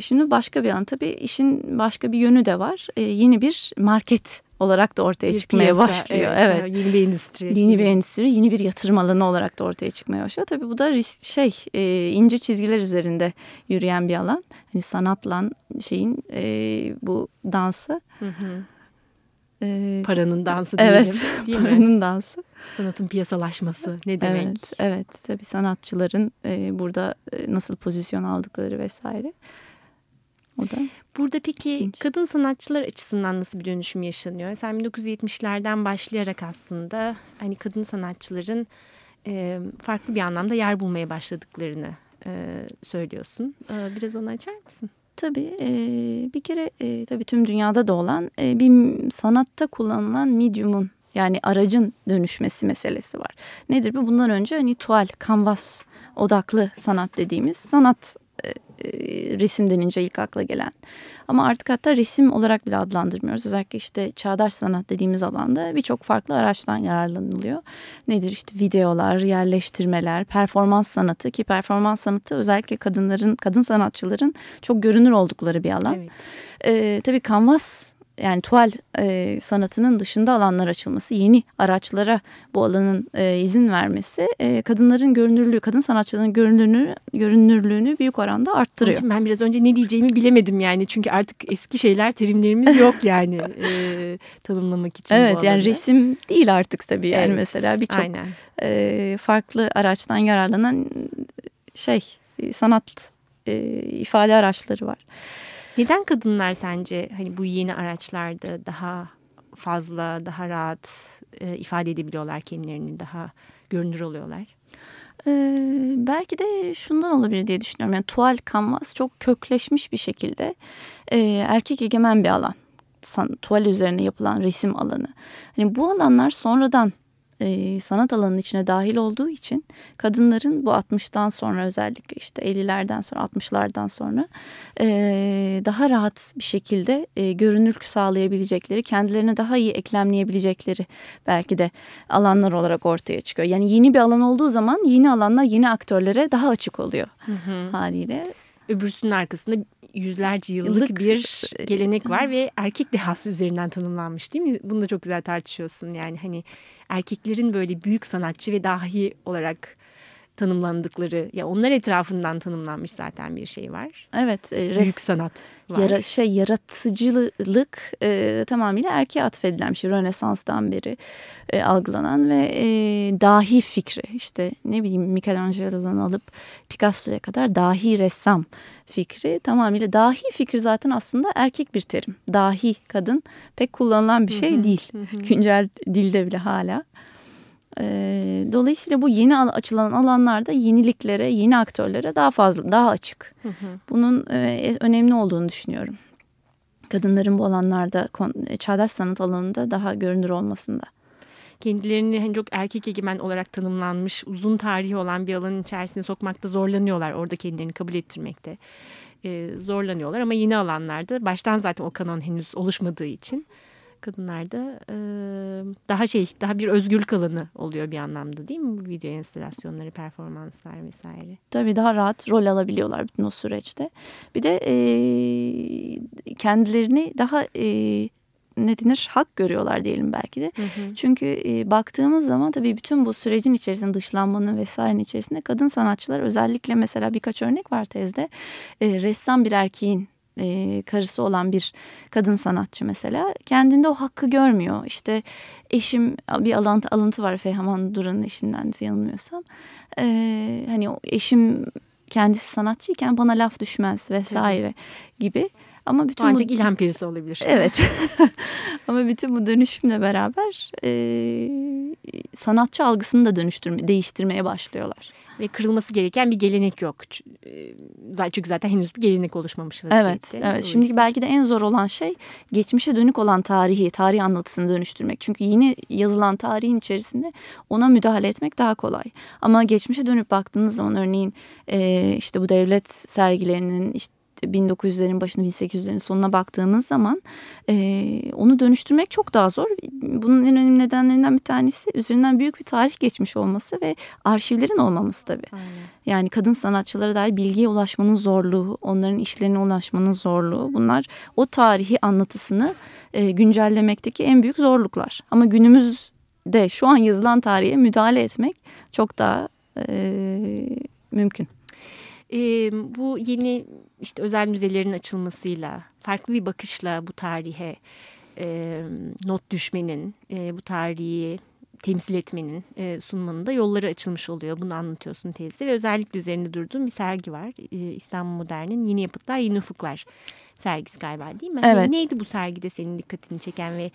S3: Şimdi başka bir an tabii işin başka bir yönü de var. Yeni bir market olarak da ortaya bir çıkmaya piyasa, başlıyor.
S2: Evet, evet. Yeni bir endüstri.
S3: Yeni bir endüstri, yeni bir yatırım alanı olarak da ortaya çıkmaya başlıyor. Tabii bu da risk, şey e, ince çizgiler üzerinde yürüyen bir alan. Hani sanatla şeyin e, bu dansı. Hı hı.
S2: E, paranın dansı diyelim.
S3: Evet, [laughs] değil paranın mi? dansı.
S2: Sanatın piyasalaşması ne demek?
S3: Evet, evet. Tabii sanatçıların e, burada e, nasıl pozisyon aldıkları vesaire.
S2: O da Burada peki İlginç. kadın sanatçılar açısından nasıl bir dönüşüm yaşanıyor? Sen 1970'lerden başlayarak aslında hani kadın sanatçıların e, farklı bir anlamda yer bulmaya başladıklarını e, söylüyorsun. E, biraz onu açar mısın?
S3: Tabii e, bir kere e, tabii tüm dünyada da olan e, bir sanatta kullanılan medium'un yani aracın dönüşmesi meselesi var. Nedir bu? Bundan önce hani tuval, kanvas odaklı sanat dediğimiz sanat e, e, resim denince ilk akla gelen. Ama artık hatta resim olarak bile adlandırmıyoruz. Özellikle işte çağdaş sanat dediğimiz alanda birçok farklı araçtan yararlanılıyor. Nedir işte videolar, yerleştirmeler, performans sanatı ki performans sanatı özellikle kadınların, kadın sanatçıların çok görünür oldukları bir alan. Evet. Ee, tabii kanvas yani tuval e, sanatının dışında alanlar açılması, yeni araçlara bu alanın e, izin vermesi e, kadınların görünürlüğü, kadın sanatçıların görünürlüğünü, görünürlüğünü büyük oranda arttırıyor.
S2: Onun için ben biraz önce ne diyeceğimi bilemedim yani çünkü artık eski şeyler, terimlerimiz yok [laughs] yani e, tanımlamak için.
S3: Evet yani resim değil artık tabii yani evet, mesela birçok e, farklı araçtan yararlanan şey sanat e, ifade araçları var.
S2: Neden kadınlar sence hani bu yeni araçlarda daha fazla, daha rahat e, ifade edebiliyorlar kendilerini, daha görünür oluyorlar?
S3: Ee, belki de şundan olabilir diye düşünüyorum. Yani tuval kanvas çok kökleşmiş bir şekilde e, erkek egemen bir alan. San, tuval üzerine yapılan resim alanı. Hani bu alanlar sonradan e, sanat alanının içine dahil olduğu için kadınların bu 60'tan sonra özellikle işte 50'lerden sonra 60'lardan sonra e, daha rahat bir şekilde e, görünürlük sağlayabilecekleri, kendilerine daha iyi eklemleyebilecekleri belki de alanlar olarak ortaya çıkıyor. Yani yeni bir alan olduğu zaman yeni alanlar yeni aktörlere daha açık oluyor hı hı. haliyle.
S2: Öbürsünün arkasında yüzlerce yıllık, yıllık bir gelenek var ve erkek dehası üzerinden tanımlanmış değil mi? Bunu da çok güzel tartışıyorsun. Yani hani erkeklerin böyle büyük sanatçı ve dahi olarak tanımlandıkları ya onlar etrafından tanımlanmış zaten bir şey var.
S3: Evet.
S2: E, Büyük sanat
S3: var. Yara, şey yaratıcılık e, tamamıyla erkeğe atfedilen bir şey. Rönesans'tan beri e, algılanan ve e, dahi fikri işte ne bileyim Michelangelo'dan alıp Picasso'ya kadar dahi ressam fikri tamamıyla dahi fikri zaten aslında erkek bir terim. Dahi kadın pek kullanılan bir şey değil. Güncel dilde bile hala. Dolayısıyla bu yeni açılan alanlarda yeniliklere, yeni aktörlere daha fazla, daha açık. Hı hı. Bunun önemli olduğunu düşünüyorum. Kadınların bu alanlarda, e, çağdaş sanat alanında daha görünür olmasında.
S2: Kendilerini hani çok erkek egemen olarak tanımlanmış, uzun tarihi olan bir alanın içerisine sokmakta zorlanıyorlar. Orada kendilerini kabul ettirmekte e, zorlanıyorlar. Ama yeni alanlarda baştan zaten o kanon henüz oluşmadığı için kadınlarda e, daha şey daha bir özgürlük alanı oluyor bir anlamda değil mi bu video enstalasyonları performanslar vesaire.
S3: Tabii daha rahat rol alabiliyorlar bütün o süreçte. Bir de e, kendilerini daha e, ne denir hak görüyorlar diyelim belki de. Hı hı. Çünkü e, baktığımız zaman tabii bütün bu sürecin içerisinde dışlanmanın vesairenin içerisinde kadın sanatçılar özellikle mesela birkaç örnek var tezde e, ressam bir erkeğin e, karısı olan bir kadın sanatçı mesela kendinde o hakkı görmüyor. İşte eşim bir alıntı, alıntı var Feyhaman Duran'ın eşinden yanılmıyorsam. E, hani eşim kendisi sanatçıyken bana laf düşmez vesaire evet. gibi.
S2: Ama bütün Ancak bu... ilham perisi olabilir.
S3: Evet. [laughs] Ama bütün bu dönüşümle beraber e, sanatçı algısını da dönüştürme, değiştirmeye başlıyorlar.
S2: Ve kırılması gereken bir gelenek yok. E, çünkü zaten henüz bir gelenek oluşmamış vaziyette.
S3: Evet, evet. Şimdi belki de en zor olan şey geçmişe dönük olan tarihi, tarih anlatısını dönüştürmek. Çünkü yeni yazılan tarihin içerisinde ona müdahale etmek daha kolay. Ama geçmişe dönüp baktığınız zaman örneğin e, işte bu devlet sergilerinin işte 1900'lerin başında 1800'lerin sonuna baktığımız zaman e, onu dönüştürmek çok daha zor. Bunun en önemli nedenlerinden bir tanesi üzerinden büyük bir tarih geçmiş olması ve arşivlerin olmaması tabii. Aynen. Yani kadın sanatçılara dair bilgiye ulaşmanın zorluğu, onların işlerine ulaşmanın zorluğu bunlar o tarihi anlatısını e, güncellemekteki en büyük zorluklar. Ama günümüzde şu an yazılan tarihe müdahale etmek çok daha e, mümkün.
S2: E, bu yeni işte özel müzelerin açılmasıyla, farklı bir bakışla bu tarihe e, not düşmenin, e, bu tarihi temsil etmenin, e, sunmanın da yolları açılmış oluyor. Bunu anlatıyorsun teyze ve özellikle üzerinde durduğum bir sergi var. E, İstanbul Modern'in Yeni Yapıtlar, Yeni Ufuklar sergisi galiba değil mi?
S3: Evet.
S2: Yani neydi bu sergide senin dikkatini çeken ve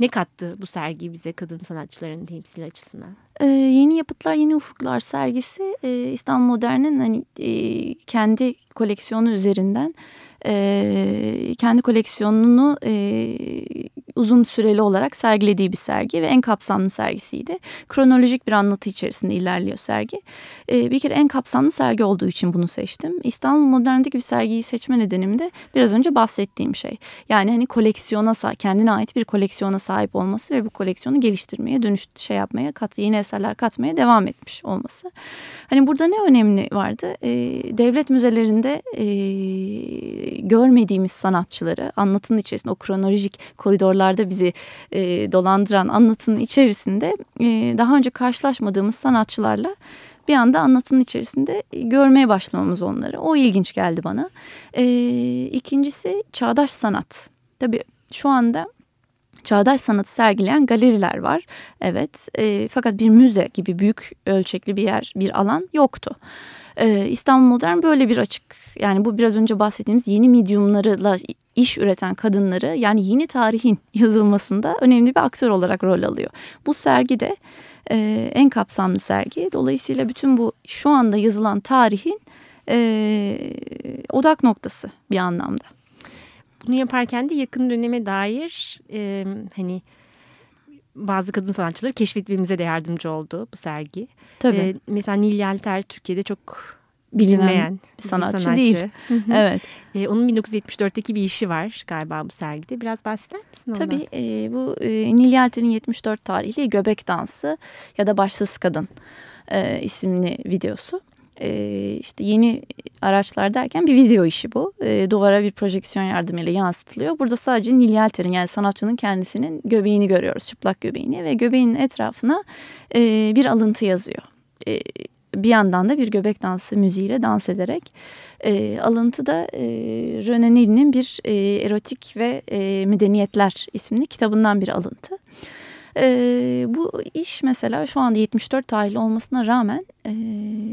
S2: ne kattı bu sergi bize kadın sanatçıların temsili açısından?
S3: Ee, yeni Yapıtlar Yeni Ufuklar sergisi e, İstanbul Modern'in hani, e, kendi koleksiyonu üzerinden e, kendi koleksiyonunu e, uzun süreli olarak sergilediği bir sergi ve en kapsamlı sergisiydi. Kronolojik bir anlatı içerisinde ilerliyor sergi. E, bir kere en kapsamlı sergi olduğu için bunu seçtim. İstanbul Modern'deki bir sergiyi seçme nedenim de biraz önce bahsettiğim şey. Yani hani koleksiyona kendine ait bir koleksiyona sahip olması ve bu koleksiyonu geliştirmeye, dönüş şey yapmaya, kat, yeni eserler katmaya devam etmiş olması. Hani burada ne önemli vardı? E, devlet müzelerinde e, görmediğimiz sanatçıları anlatının içerisinde o kronolojik koridorlarda bizi e, dolandıran anlatının içerisinde e, daha önce karşılaşmadığımız sanatçılarla bir anda anlatının içerisinde görmeye başlamamız onları. O ilginç geldi bana. E, ikincisi çağdaş sanat. Tabii şu anda çağdaş sanatı sergileyen galeriler var. Evet e, fakat bir müze gibi büyük ölçekli bir yer, bir alan yoktu. Ee, İstanbul Modern böyle bir açık yani bu biraz önce bahsettiğimiz yeni medyumlarla iş üreten kadınları yani yeni tarihin [laughs] yazılmasında önemli bir aktör olarak rol alıyor. Bu sergi de e, en kapsamlı sergi. Dolayısıyla bütün bu şu anda yazılan tarihin e, odak noktası bir anlamda.
S2: Bunu yaparken de yakın döneme dair e, hani bazı kadın sanatçıları keşfetmemize de yardımcı oldu bu sergi.
S3: Tabii. Ee,
S2: mesela Nil Yelter Türkiye'de çok bilinmeyen
S3: bir sanatçı, bir sanatçı. değil. evet.
S2: Ee, onun 1974'teki bir işi var galiba bu sergide. Biraz bahseder misin ondan?
S3: Tabii e, bu e, Nil Yelter'in 74 tarihli Göbek Dansı ya da Başsız Kadın e, isimli videosu e, işte yeni araçlar derken bir video işi bu. E, duvara bir projeksiyon yardımıyla yansıtılıyor. Burada sadece Nil Yelter'in yani sanatçının kendisinin göbeğini görüyoruz. Çıplak göbeğini ve göbeğin etrafına e, bir alıntı yazıyor. E, bir yandan da bir göbek dansı müziğiyle dans ederek. E, alıntı da e, René Nil'in bir e, erotik ve e, medeniyetler isimli kitabından bir alıntı. E, bu iş mesela şu anda 74 tarihli olmasına rağmen e,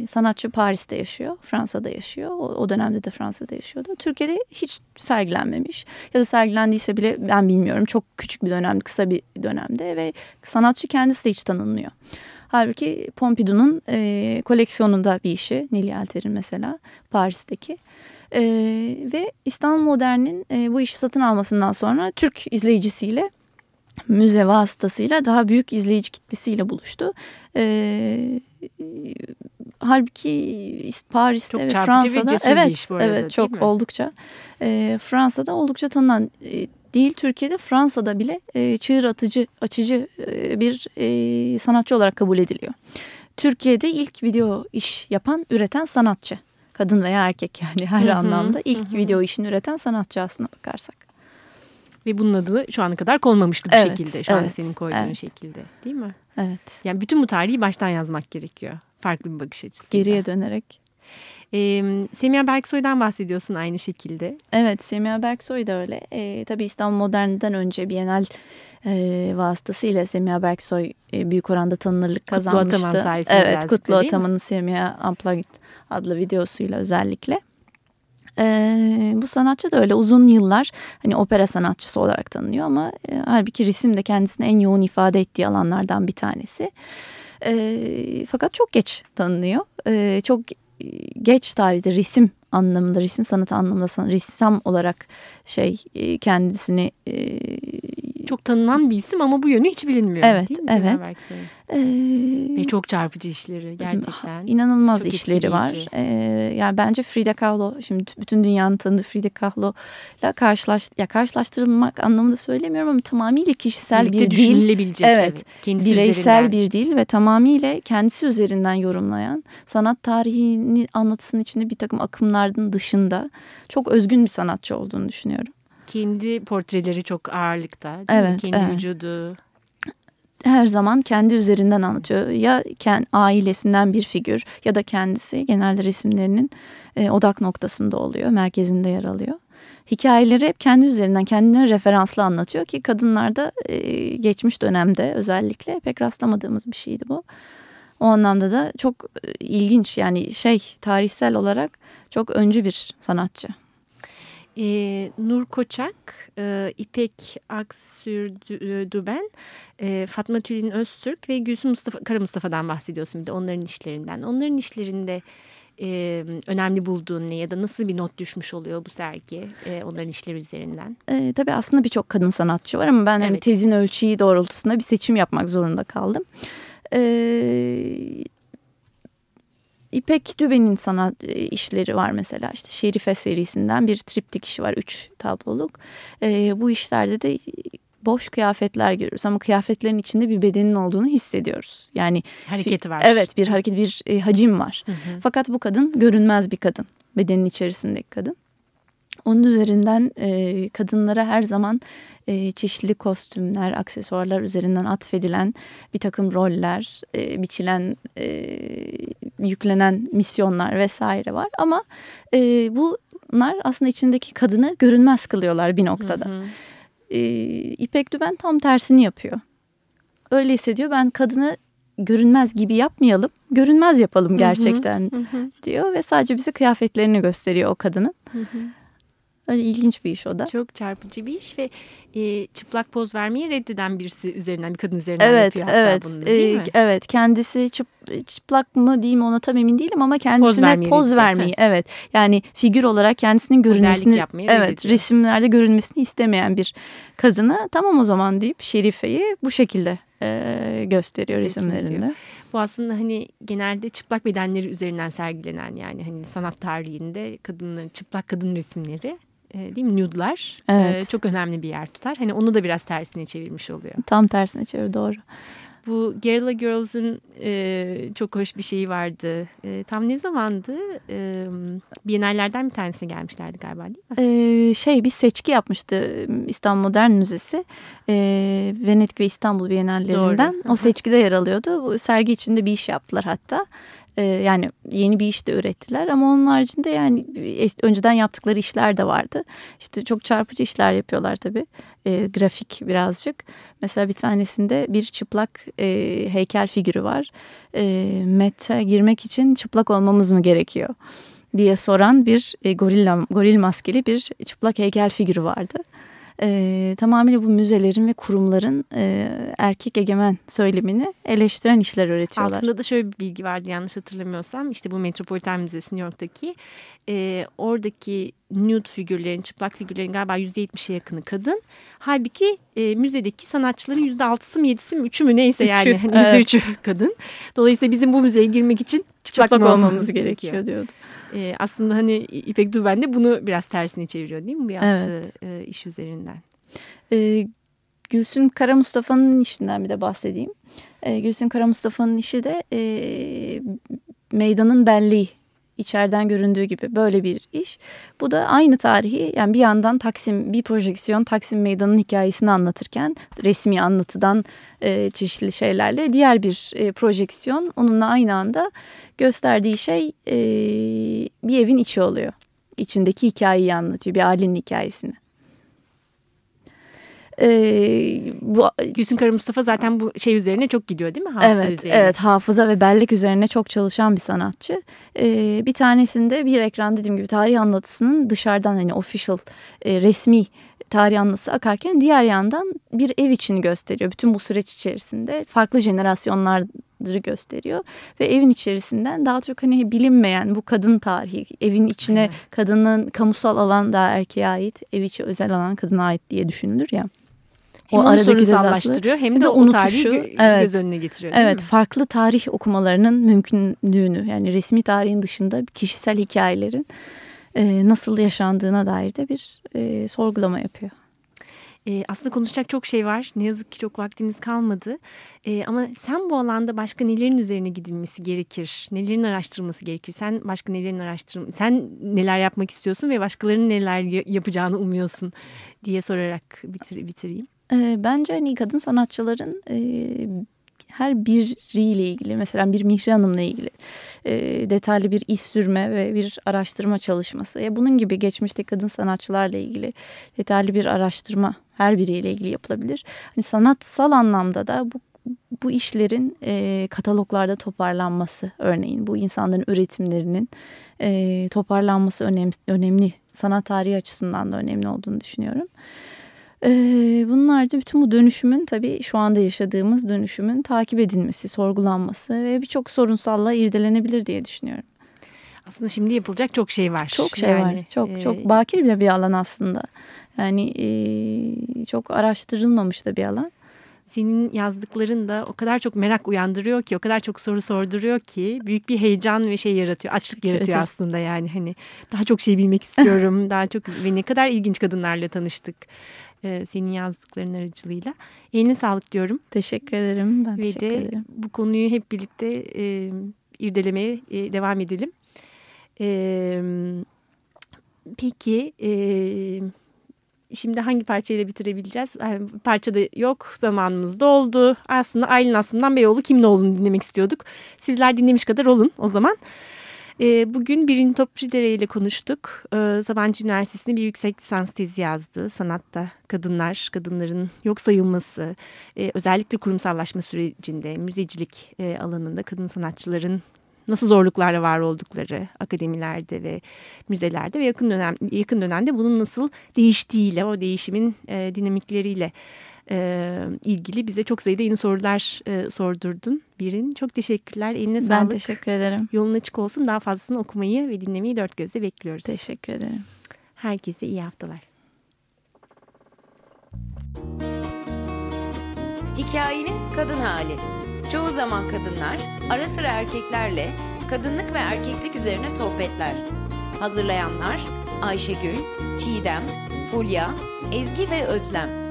S3: sanatçı Paris'te yaşıyor, Fransa'da yaşıyor. O, o dönemde de Fransa'da yaşıyordu. Türkiye'de hiç sergilenmemiş ya da sergilendiyse bile ben bilmiyorum. Çok küçük bir dönemde, kısa bir dönemde ve sanatçı kendisi de hiç tanınmıyor. Halbuki Pompidou'nun e, koleksiyonunda bir işi, Nil Yelter'in mesela Paris'teki. E, ve İstanbul Modern'in e, bu işi satın almasından sonra Türk izleyicisiyle müze vasıtasıyla daha büyük izleyici kitlesiyle buluştu. E, halbuki Paris'te
S2: çok
S3: ve Fransa'da
S2: ve evet, iş bu arada,
S3: evet çok oldukça e, Fransa'da oldukça tanınan e, değil Türkiye'de Fransa'da bile e, çığır atıcı açıcı e, bir e, sanatçı olarak kabul ediliyor. Türkiye'de ilk video iş yapan üreten sanatçı kadın veya erkek yani her hı hı, anlamda ilk hı. video işini üreten sanatçı aslına bakarsak.
S2: Ve bunun adı şu ana kadar konmamıştı bu evet, şekilde. Şu evet, an senin koyduğun evet. şekilde değil mi?
S3: Evet.
S2: Yani bütün bu tarihi baştan yazmak gerekiyor. Farklı bir bakış açısı.
S3: Geriye dönerek.
S2: Ee, Semiha Berksoy'dan bahsediyorsun aynı şekilde.
S3: Evet Semiha Berksoy da öyle. Ee, tabii İstanbul Modern'den önce Bienal e, vasıtasıyla Semiha Berksoy e, büyük oranda tanınırlık kazanmıştı.
S2: Kutlu Ataman sayesinde
S3: Evet Kutlu Ataman'ın Semiha Unplugged adlı videosuyla özellikle. Ee, bu sanatçı da öyle uzun yıllar hani opera sanatçısı olarak tanınıyor ama e, halbuki resim de kendisini en yoğun ifade ettiği alanlardan bir tanesi. E, fakat çok geç tanınıyor. E, çok geç tarihte resim anlamında, resim sanatı anlamında ressam olarak şey e, kendisini e,
S2: çok tanınan bir isim ama bu yönü hiç bilinmiyor.
S3: Evet,
S2: değil mi?
S3: evet.
S2: Ee, Ve çok çarpıcı işleri gerçekten.
S3: İnanılmaz çok işleri var. Ee, yani bence Frida Kahlo, şimdi bütün dünyanın tanıdığı Frida Kahlo'la karşılaş, ya karşılaştırılmak anlamında söylemiyorum ama tamamıyla kişisel
S2: Birlikte
S3: bir
S2: düşünülebilecek.
S3: Evet, evet.
S2: Kendisi
S3: bireysel
S2: üzerinden.
S3: bir dil ve tamamıyla kendisi üzerinden yorumlayan sanat tarihini anlatısının içinde bir takım akımlardan dışında çok özgün bir sanatçı olduğunu düşünüyorum
S2: kendi portreleri çok ağırlıkta.
S3: evet,
S2: Kendi
S3: evet.
S2: vücudu.
S3: Her zaman kendi üzerinden anlatıyor. Ya kendi ailesinden bir figür ya da kendisi genelde resimlerinin e, odak noktasında oluyor, merkezinde yer alıyor. Hikayeleri hep kendi üzerinden kendine referanslı anlatıyor ki kadınlarda e, geçmiş dönemde özellikle pek rastlamadığımız bir şeydi bu. O anlamda da çok e, ilginç yani şey tarihsel olarak çok öncü bir sanatçı.
S2: E, Nur Koçak, e, İpek Aksürdüben, e, Fatma Tülin Öztürk ve Gülsüm Mustafa, Kara Mustafa'dan bahsediyorsun bir de onların işlerinden. Onların işlerinde e, önemli bulduğun ne ya da nasıl bir not düşmüş oluyor bu sergi e, onların işleri üzerinden?
S3: E, tabii aslında birçok kadın sanatçı var ama ben evet. hani tezin ölçüyü doğrultusunda bir seçim yapmak zorunda kaldım. E, İpek Düben'in sanat e, işleri var mesela işte Şerife serisinden bir triptik işi var üç tabloluk. E, bu işlerde de boş kıyafetler görüyoruz ama kıyafetlerin içinde bir bedenin olduğunu hissediyoruz. Yani
S2: hareketi var.
S3: Evet bir hareket bir e, hacim var. Hı hı. Fakat bu kadın görünmez bir kadın. Bedenin içerisindeki kadın. Onun üzerinden e, kadınlara her zaman e, çeşitli kostümler, aksesuarlar üzerinden atfedilen bir takım roller, e, biçilen, e, yüklenen misyonlar vesaire var. Ama e, bunlar aslında içindeki kadını görünmez kılıyorlar bir noktada. Hı hı. E, İpek Düben tam tersini yapıyor. Öyle hissediyor. Ben kadını görünmez gibi yapmayalım, görünmez yapalım gerçekten hı hı. diyor ve sadece bize kıyafetlerini gösteriyor o kadının. Hı hı. Öyle ilginç bir iş o da.
S2: Çok çarpıcı bir iş ve e, çıplak poz vermeyi reddeden birisi üzerinden bir kadın üzerinden
S3: evet,
S2: yapıyor hatta
S3: evet,
S2: bunu değil
S3: e,
S2: mi?
S3: Evet kendisi çıp, çıplak mı diyeyim ona tam emin değilim ama kendisine poz vermeyi, poz vermeyi evet. Yani figür olarak kendisinin görünmesini evet resimlerde görünmesini istemeyen bir kadına tamam o zaman deyip Şerife'yi bu şekilde e, gösteriyor resimlerinde. Diyor.
S2: Bu aslında hani genelde çıplak bedenleri üzerinden sergilenen yani hani sanat tarihinde kadınların çıplak kadın resimleri e, değil mi nude'lar
S3: evet.
S2: e, çok önemli bir yer tutar. Hani onu da biraz tersine çevirmiş oluyor.
S3: Tam tersine çevir doğru.
S2: Bu Guerrilla Girls'ün e, çok hoş bir şeyi vardı. E, tam ne zamandı? E, Bienallerden bir tanesine gelmişlerdi galiba değil
S3: mi? E, şey bir seçki yapmıştı İstanbul Modern Müzesi. E, Venedik ve İstanbul Bienallerinden. Doğru. O seçkide yer alıyordu. Bu sergi içinde bir iş yaptılar hatta. E, yani yeni bir iş de ürettiler ama onun haricinde yani önceden yaptıkları işler de vardı. İşte çok çarpıcı işler yapıyorlar tabii. E, grafik birazcık. Mesela bir tanesinde bir çıplak e, heykel figürü var. E, Mete girmek için çıplak olmamız mı gerekiyor? diye soran bir e, gorilla, goril maskeli bir çıplak heykel figürü vardı e, tamamıyla bu müzelerin ve kurumların e, erkek egemen söylemini eleştiren işler üretiyorlar.
S2: Altında da şöyle bir bilgi vardı yanlış hatırlamıyorsam işte bu Metropolitan Müzesi New York'taki e, oradaki nude figürlerin çıplak figürlerin galiba %70'e yakını kadın. Halbuki e, müzedeki sanatçıların %6'sı mı 7'si mi 3'ü mü neyse yani
S3: Üçü,
S2: hani %3'ü evet. kadın. Dolayısıyla bizim bu müzeye girmek için çıplak,
S3: çıplak olmamız gerekiyor, gerekiyor diyordu
S2: e, aslında hani İpek Duben de bunu biraz tersine çeviriyor değil mi bu yaptığı evet. e, iş üzerinden?
S3: E, Gülsün Kara Mustafa'nın işinden bir de bahsedeyim. E, Gülsün Kara Mustafa'nın işi de e, meydanın belleği içeriden göründüğü gibi böyle bir iş. Bu da aynı tarihi yani bir yandan Taksim bir projeksiyon Taksim Meydanı'nın hikayesini anlatırken resmi anlatıdan e, çeşitli şeylerle diğer bir e, projeksiyon onunla aynı anda gösterdiği şey e, bir evin içi oluyor. İçindeki hikayeyi anlatıyor bir ailenin hikayesini.
S2: E, bu Gülsün Kara Mustafa zaten bu şey üzerine çok gidiyor değil mi? Hafıza
S3: evet, üzerine. evet hafıza ve bellek üzerine çok çalışan bir sanatçı. E, bir tanesinde bir ekran dediğim gibi tarih anlatısının dışarıdan hani official e, resmi tarih anlatısı akarken diğer yandan bir ev içini gösteriyor. Bütün bu süreç içerisinde farklı jenerasyonları gösteriyor ve evin içerisinden daha çok hani bilinmeyen bu kadın tarihi evin içine evet. kadının kamusal alan daha erkeğe ait ev içi özel alan kadına ait diye düşünülür ya.
S2: Hem o aradaki sorunsallaştırıyor hem de, de o tarihi gö evet, göz önüne getiriyor.
S3: Evet farklı tarih okumalarının mümkünlüğünü yani resmi tarihin dışında kişisel hikayelerin e, nasıl yaşandığına dair de bir e, sorgulama yapıyor.
S2: E, aslında konuşacak çok şey var. Ne yazık ki çok vaktimiz kalmadı. E, ama sen bu alanda başka nelerin üzerine gidilmesi gerekir? Nelerin araştırılması gerekir? Sen başka nelerin araştırma, sen neler yapmak istiyorsun ve başkalarının neler yapacağını umuyorsun diye sorarak bitir, bitireyim.
S3: E, bence hani kadın sanatçıların e, her biriyle ilgili mesela bir Mihri Hanım'la ilgili e, detaylı bir iş sürme ve bir araştırma çalışması. Ya bunun gibi geçmişte kadın sanatçılarla ilgili detaylı bir araştırma her biriyle ilgili yapılabilir. Hani sanatsal anlamda da bu bu işlerin e, kataloglarda toparlanması örneğin bu insanların üretimlerinin e, toparlanması önem, önemli sanat tarihi açısından da önemli olduğunu düşünüyorum. Ee, bunlar da bütün bu dönüşümün tabii şu anda yaşadığımız dönüşümün takip edilmesi, sorgulanması ve birçok sorunsalla irdelenebilir diye düşünüyorum.
S2: Aslında şimdi yapılacak çok şey var.
S3: Çok şey yani, var. Çok e... çok bakir bile bir alan aslında. Yani e, çok araştırılmamış da bir alan.
S2: Senin yazdıkların da o kadar çok merak uyandırıyor ki, o kadar çok soru sorduruyor ki büyük bir heyecan ve şey yaratıyor, açlık yaratıyor evet. aslında yani hani daha çok şey bilmek istiyorum, [laughs] daha çok ve ne kadar ilginç kadınlarla tanıştık e, senin yazdıkların aracılığıyla. Eline sağlık diyorum.
S3: Teşekkür ederim. Ben
S2: Ve
S3: teşekkür
S2: de
S3: ederim.
S2: bu konuyu hep birlikte e, irdelemeye e, devam edelim. E, peki... E, Şimdi hangi parçayla bitirebileceğiz? Yani parçada yok, zamanımız doldu. Aslında Aylin Aslı'ndan Beyoğlu kimin olduğunu dinlemek istiyorduk. Sizler dinlemiş kadar olun o zaman. E, bugün Birin Topçudere ile konuştuk. E, Sabancı Üniversitesi'nde bir yüksek lisans tezi yazdı. Sanatta kadınlar, kadınların yok sayılması, e, özellikle kurumsallaşma sürecinde müzecilik e, alanında kadın sanatçıların nasıl zorluklarla var oldukları akademilerde ve müzelerde ve yakın dönem yakın dönemde bunun nasıl değiştiğiyle o değişimin e, dinamikleriyle e, ilgili bize çok sayıda yeni sorular e, sordurdun Birin. Çok teşekkürler. Eline sağlık.
S3: Ben teşekkür ederim.
S2: Yolun açık olsun. Daha fazlasını okumayı ve dinlemeyi dört gözle bekliyoruz.
S3: Teşekkür ederim.
S2: Herkese iyi haftalar.
S1: Hikayenin kadın hali. Çoğu zaman kadınlar, ara sıra erkeklerle kadınlık ve erkeklik üzerine sohbetler. Hazırlayanlar Ayşegül, Çiğdem, Fulya, Ezgi ve Özlem.